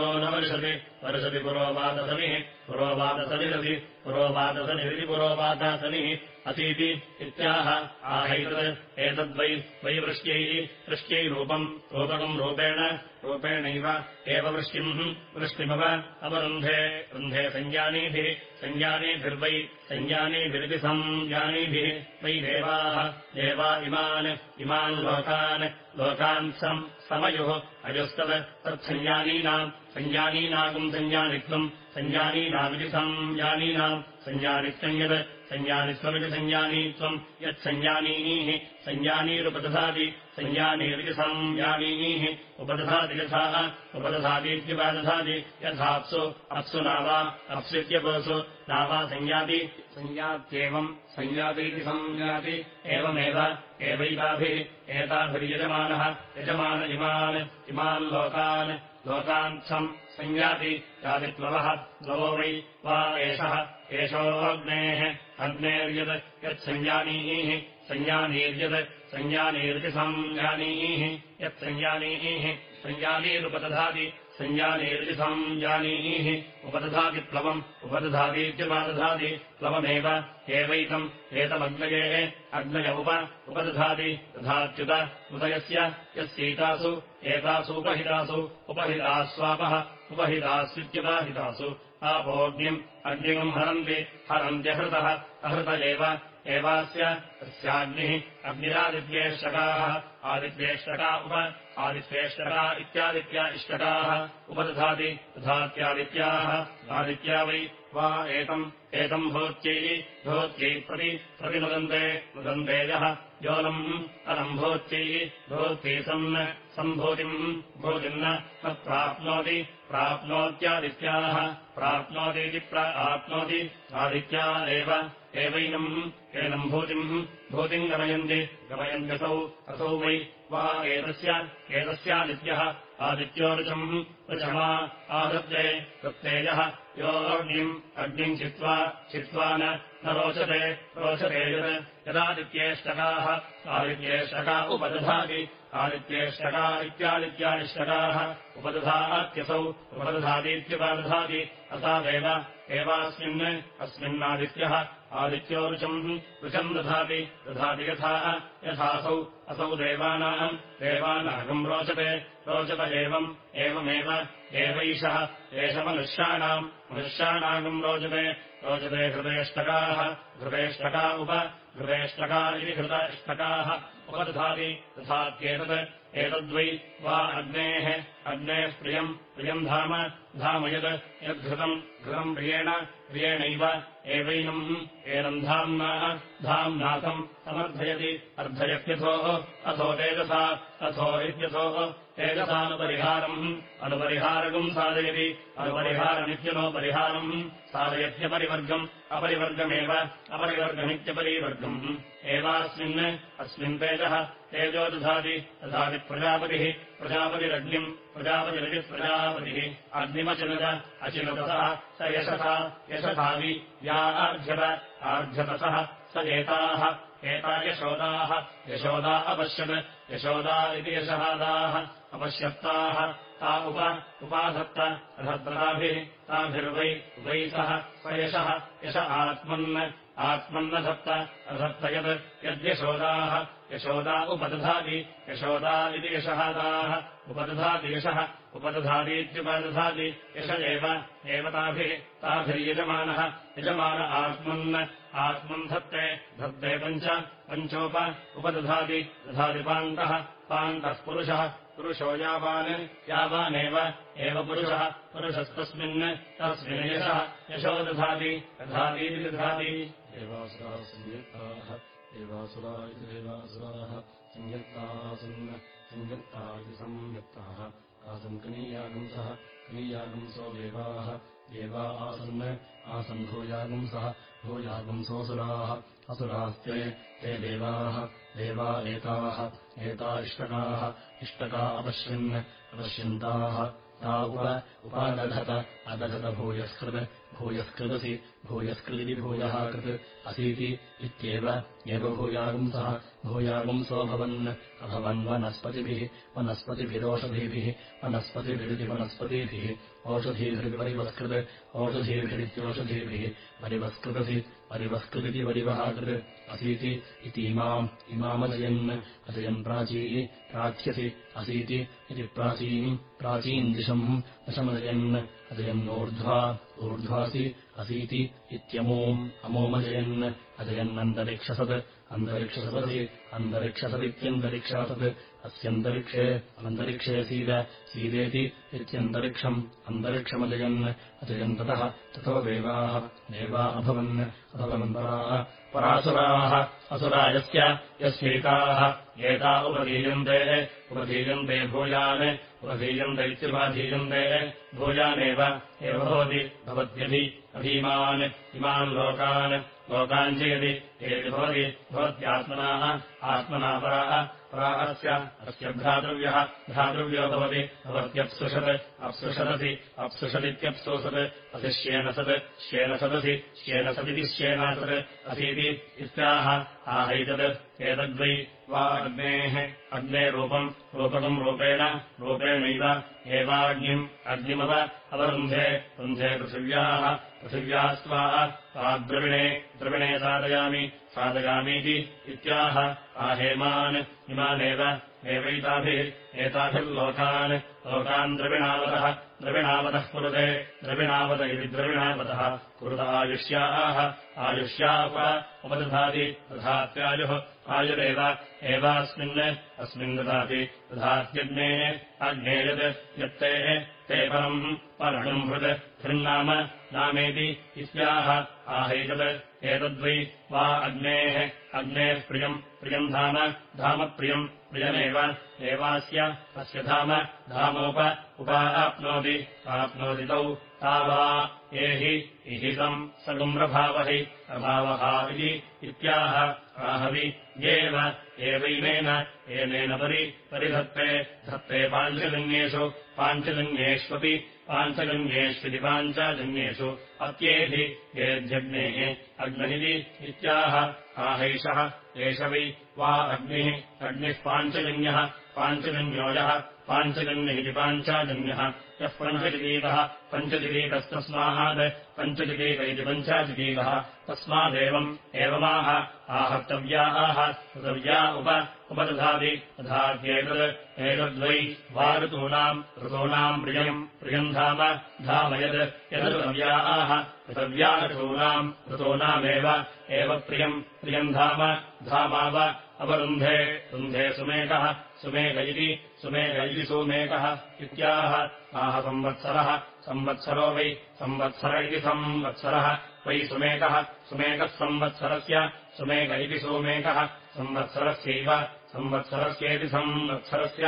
ऋतो न वर्षति वर्षति पुरोवादसनिः पुरोवादसनिरति पुरोवादसनिरिति पुरोवादासनिः अतीति इत्याह आहैतत् एतद्वै वै वृष्ट्यै वृष्ट्यै रूपम् रूपकम् रूपेण रूपेणैव एव वृष्टिम् वृष्टिमव अवरुन्धे रुन्धे सञ्ज्ञानीभिः सञ्ज्ञानीभिर्वै सञ्ज्ञानीभिरिति संज्ञानीभिः वै देवाः देवा इमान् इमान् लोकान् लोकान् सम् समयुः अयुस्तत् तत्सञ्ज्ञानीनाम् सञ्ज्ञानीनागम् सञ्ज्ञानित्वम् सञ्ज्ञानीनामिति संज्ञानीनाम् सञ्ज्ञानित्वम् यत् सञ्ज्ञानित्वमिति सञ्ज्ञानीत्वम् यत्सञ्ज्ञानीः सञ्ज्ञानीरुपदधाति सञ्ज्ञानीरिति संज्ञानीः उपदधाति यथाः उपदधातीत्युपदधाति यथाप्सु अप्सु नावा अप्सित्यपसु नावा सञ्ज्ञाति सञ्ज्ञात्येवम् सञ्ज्ञातीति संज्ञाति एवमेव एवैताभिः एताभिर्यजमानः यजमान इमान् इमान् लोकान् लोकान्थम् सञ्ज्ञाति यादिप्लवः प्लवो वै वा एषः एषोऽग्नेः अग्नेर्यत् यत्सञ्ज्ञानीः सञ्ज्ञानीर्यत् सञ्ज्ञानीरिति संज्ञानीः यत्सञ्ज्ञानीः सञ्ज्ञानीरुपदधाति सञ्ज्ञानीरिति संज्ञानीः उपदधाति प्लवम् उपदधातीत्युपदधाति प्लवमेव एवैतम् एतमग्नये। अग्नय उप उपदधाति तथाच्युत उदयस्य यस्यैतासु एतासूपहितासु उपहितास्वापः उपहितास्वित्युपाहितासु। आपोऽग्निम् अग्निम् हरन्ति हरन्त्यहृतः अहृत एव एवास्य तस्याग्निः अग्निरादित्येष्टकाः आदित्येष्टका उप आदित्येष्टका इत्यादित्या इष्टकाः। उपदधाति तथात्यादित्याः आदित्या वै वा एतम् एतम् भवत्यै भवत्यै प्रति प्रतिनुदन्ते नुदन्ते यः। योनम् अलम् भवत्यै सन् सम्भूतिम् भूतिम् न प्राप्नोति प्राप्नोत्यादित्याः। प्राप्नोतीति प्राप्नोति आदित्या एव एवैनम् एनम् भूतिम् भूतिम् गमयन्ति गमयन्त्यसौ असौ वै वा एतस्य एतस्यादित्यः आदित्योरुचम् ऋचमा आदत्ते वृत्तेजः योऽग्निम् अग्निम् चित्वा चित्वा न रोचते रोचते यत् यदादित्येष्टकाः आदित्येष्टका उपदधाति आदित्येष्टका इत्यादित्यादिष्टकाः उपदधात्यसौ उपदधातीत्युपदधाति अतादेव एवास्मिन् अस्मिन्नादित्यः आदित्योरुचम् ऋचम् दधाति दधाति यथा यथासौ असौ देवानाम् देवानागम् रोचते रोचत एवम् एवमेव एवैषः एष मनुष्याणाम् मनुष्याणागम् रोचते रोचते हृदयष्टकाः हृदयष्टका उप हृदयष्टकाः उपदधाति तथात्येतत् एतद्वै वा अग्नेः अग्नेः प्रियम् प्रियम् धाम धाम यत् यद्घृतम् घृतम् प्रियेण प्रियेणैव एवैनम् एनम् धाम्ना धाम्नाथम् समर्थयति अर्धयत्यथोः अथो तेजसा अथो इत्यथोः तेजसानुपरिहारम् अनुपरिहारकम् साधयति अनुपरिहारमित्यनोपरिहारम् साधयत्यपरिवर्गम् अपरिवर्गमेव अपरिवर्गमित्यपरिवर्गम् एवास्मिन् अस्मिन् तेजः तेजो दधाति दधाति प्रजापतिः प्रजापतिरग्निम् प्रजापतिरजि प्रजापतिः। अग्निमचिनुत अचिनुतसः स यशसा यशसावि या आर्ध्यत आर्ध्यतसः स एताः। एता यशोदाः यशोदा अपश्यत् यशोदा इति यशहादाः अपश्यत्ताः ता उप उपाधत्त अधत्ताभिः ताभिर्वै वै सः स यशः यश आत्मन् आत्मन्नधत्त अधत्त यत् यद्यशोदाः, यशोदा उपदधाति, यशोदा इति यशहादाः, उपदधाति यशः उपदधातीत्युपदधाति यश एव ताभिः ताभिर्यजमानः यजमान आत्मन् आत्मन् धत्ते पञ्च, पञ्चोप, उपदधाति, दधाति पान्तः पान्तः पुरुषः, पुरुषो यावान् यावानेव एव पुरुषः, पुरुषस्तस्मिन्, तस्मिन् यशः, यशो दधाति दधातीति दधाति। देवासुराः संयुक्ताः देवासुरा इति देवासुराः संयुक्ताः सन् संयुक्ता। इति संयुक्ताः आसन् कनीयागुंसः कनीयागुंसो देवाः। देवा आसन् आसन् भूयागुंसः भूयागुंसोऽसुराः असुरास्ते ते देवाः देवा एताः एता इष्टकाः इष्टका अपश्यन् अपश्यन्ताः। ता उप उपादधत अदधत भूयस्कृत् भूयस्कृदसि भूयस्कृदिति भूयः कृत् असीति इत्येव एव भूयागुंसः। भूयागुंसोऽभवन् अभवन् वनस्पतिभिः वनस्पतिभिरोषधीभिः वनस्पतिभिरिति वनस्पतिभिः। ओषधीभिरिपरिवस्कृत् ओषधीभिरित्योषधीभिः। परिवस्कृतसि परिवस्कृतिति परिवः कृत् असीति इतीमाम् इमामजयन्। अजयन् प्राची प्राच्यसि असीति इति प्राचीम् प्राचीन् दिशम् दशमजयन्। अजयन्नूर्ध्वा ऊर्ध्वासि असीति इत्यमोम् अमोमजयन् अजयन्नन्तरिक्षसत् अन्तरिक्षसदसि अन्तरिक्षसदित्यन्तरिक्षासत् अस्यन्तरिक्षे अनन्तरिक्षे सीद सीदेति इत्यन्तरिक्षम् अन्तरिक्षमजयन् अजयन्ततः ततो देवाः देवा अभवन् अभवन्पराः परासुराः असुरायस्य यस्यैताः एता उपधीयन्ते उपधीयन्ते भूयान् उपधीयन्त इत्युपाधीयन्ते भूयानेव एव भवति भवत्यधि अधीमान् इमान् लोकान् लोकान् चेति एति भवति भवत्यात्मनाः आत्मना पराः अस्य भ्रातृव्यः भ्रातृव्यो भवति भवत्यप्सृषत् अप्सृषदसि अप्सृषदित्यप्सोसत् असिष्येन सत् श्येन सदसि श्येन सदिति श्येनासत् असीति इत्याह आहैतत् एतद्वै वा अग्नेः अग्नेरूपम् रूपकम् रूपेण रूपेणैव एवाग्निम् अग्निमव अवरुन्धे रुन्धे पृथिव्याः पृथिव्या स्वा ताद्रविणे द्रविणे साधयामि साधयामीति इत्याह। आहेमान् इमानेव एवैताभिः एताभिर्लोकान् लोकान् द्रविणावतः द्रविणावतः कुरुते द्रविणावत इति द्रविणावतः कुरुत आयुष्याः आयुष्याप उपदधाति दधात्यायुः आयुरेव एवास्मिन् अस्मिन् ददाति दधात्यग्ने अग्ने यत् यत्तेः ते परम् परम् हृत् हृन्नाम नामेति इत्याह आहैतत् एतद्वै वा अग्नेः अग्नेः प्रियम् प्रियम् धाम धामप्रियम् प्रियमेव एवास्य अस्य धाम धामोप उपा आप्नोति आप्नोति तौ ता वा एहि इहितम् सगुम्रभावहि अभावः इति इत्याह आहवि येव एनेन परि परिधत्ते धत्ते पाञ्चजन्येषु पाञ्चजन्येष्वपि पाञ्चजन्येष्विति पाञ्चाजन्येषु अत्येधि येध्यग्नेः अग्निरिति इत्याह आहैषः एष वै वा अग्निः अग्निः पाञ्चजन्यः पाञ्चजन्योजः पाञ्चजन्य इति पाञ्चाजन्यः यः पञ्चदिदीपः पञ्चदिदीपस्तस्मात् पञ्चदिदीप इति पञ्चादिदीपः तस्मादेवम् एवमाह आहर्तव्याः ऋतव्या उप उपदधाति तथाद्येतत् एतद्वै वा ऋतूनाम् ऋतूनाम् प्रियम् प्रियम् धाम धाम यद् यदृतव्याः ऋतव्या ऋतूनाम् ऋतूनामेव एव प्रियम् प्रियम् धाम धामाव अवरुन्धे रुन्धे सुमेकः सुमेक इति सुमेक इति सुमेकः इत्याह आह संवत्सरः संवत्सरो वै संवत्सर इति संवत्सरः वै सुमेकः सुमेकः संवत्सरस्य सुमेक इति सुमेकः संवत्सरस्यैव संवत्सरस्येति संवत्सरस्य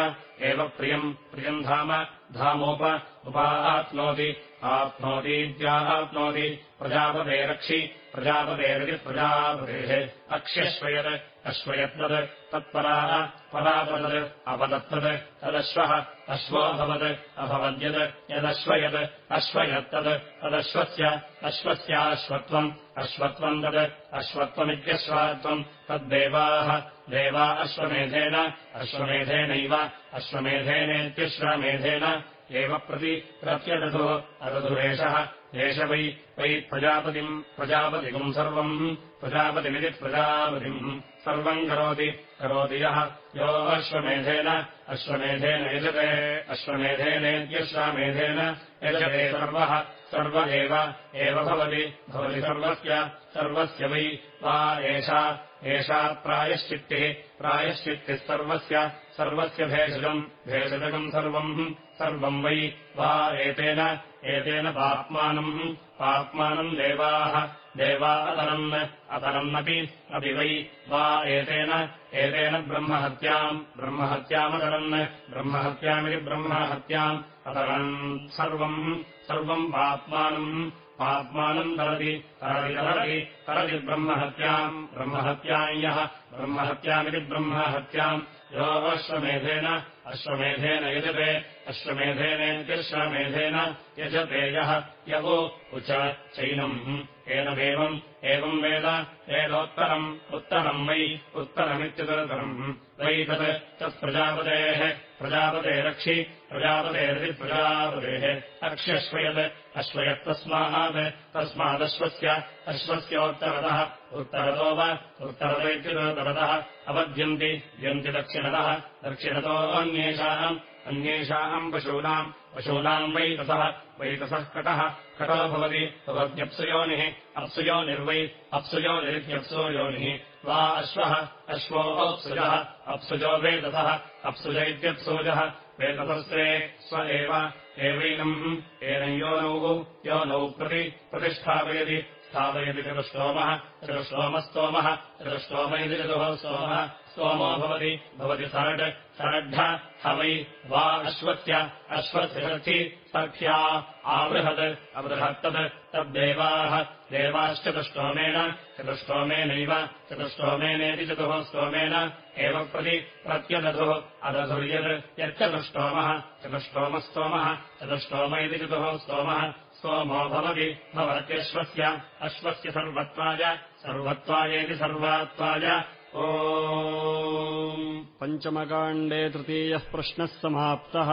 एव प्रियम् प्रियम् धाम धामोप उपा आप्नोति आप्नोतीत्याप्नोति प्रजापतेरक्षि प्रजापतेरिति प्रजापतेः अक्ष्यश्वयत् अश्वयत्तत् तत्पराः परापदत् अपदत्तत् तदश्वः अश्वोऽभवत् अभवद्यत् यदश्वयत् अश्वयत्तत् तदश्वस्य अश्वस्याश्वत्वम् अश्वत्वम् तत् अश्वत्वमित्यश्वात्वम् तद्देवाः देवा अश्वमेधेन अश्वमेधेनैव अश्वमेधेनेत्यश्वमेधेन एव प्रति प्रत्यदधुः अदधुरेषः एष वै वै प्रजापतिम् प्रजापतिकम् सर्वम्। प्रजापतिमिति प्रजापतिम्। सर्वम् करोति करोति यः। यो अश्वमेधेन अश्वमेधेन यजते। अश्वमेधेनेत्यश्वमेधेन यजते सर्वः। सर्व एव भवति भवति सर्वस्य। सर्वस्य वै वा एषा एषा प्रायश्चित्तिः प्रायश्चित्तिः सर्वस्य सर्वस्य भेषजम् भेषजकम् सर्वम् सर्वम् वै वा एतेन एतेन पाप्मानम् पाप्मानम् देवाः देवा अतरम् अतरन्नपि अपि वै वा एतेन एतेन ब्रह्महत्याम् ब्रह्महत्यामतरन् ब्रह्महत्यामिति ब्रह्महत्याम् अतरन् सर्वम् सर्वम् पाप्मानम् पाप्मानम् तरति तरति तरति ब्रह्महत्याम् ब्रह्महत्यायः ब्रह्महत्यामिति ब्रह्महत्याम् यो अश्वमेधेन अश्वमेधेन यजते अश्वमेधेनेत्यश्वमेधेन यजते यः यवो उच चैनम्। एनमेवम् एवम् वेद। वेदोत्तरम्। उत्तरम् वै। उत्तरमित्युदरतरम्। वै तत् तत्प्रजापतेः प्रजापतेरक्षि प्रजापतेरतिप्रजापतेः अक्ष्यश्वयत् अश्वयत्तस्मात्। तस्मादश्वस्य। अश्वस्योत्तरतः। उत्तरतो वा? उत्तरत इत्युदरतरतः अवद्यन्ति द्यन्ति दक्षिणतः अन्येषाम् पशूनाम् पशूनाम् वैतसः वैतसः कटः। कटो भवति भवत्यप्सुयोनिः अप्सुयोनिर्वै अप्सुयोनिरित्यप्सो योनिः। वा अश्वः, अश्वो अप्सुजः अप्सुजो वेदसः अप्सुज इत्यप्सोजः वेदसस्त्रे स्व एव, एवैनम्, एनम् योनौ योनौ प्रति प्रतिष्ठापयति। स्थापयति चतुष्टोमः, चतुष्टोमस्तोमः, चतुष्टोम इति चतुः स्तोमः। स्तोमो सरड्ढ ह वै वा अश्वस्य अश्वस्य सख्या आवृहत् अबृहत्तत् तद्देवाः देवाश्चतुष्टोमेन चतुष्टोमेनैव चतुष्टोमेनेति चतुः स्तोमेन एव प्रति प्रत्यदधुः अदधुर्यत् यच्चतुष्टोमः चतुष्टोमस्तोमः चतुष्टोम इति चतुः स्तोमः सोमो भवति भवत्यश्वस्य अश्वस्य सर्वत्वाय सर्वत्वायेति सर्वात्वाय पञ्चमकाण्डे तृतीयः प्रश्नः समाप्तः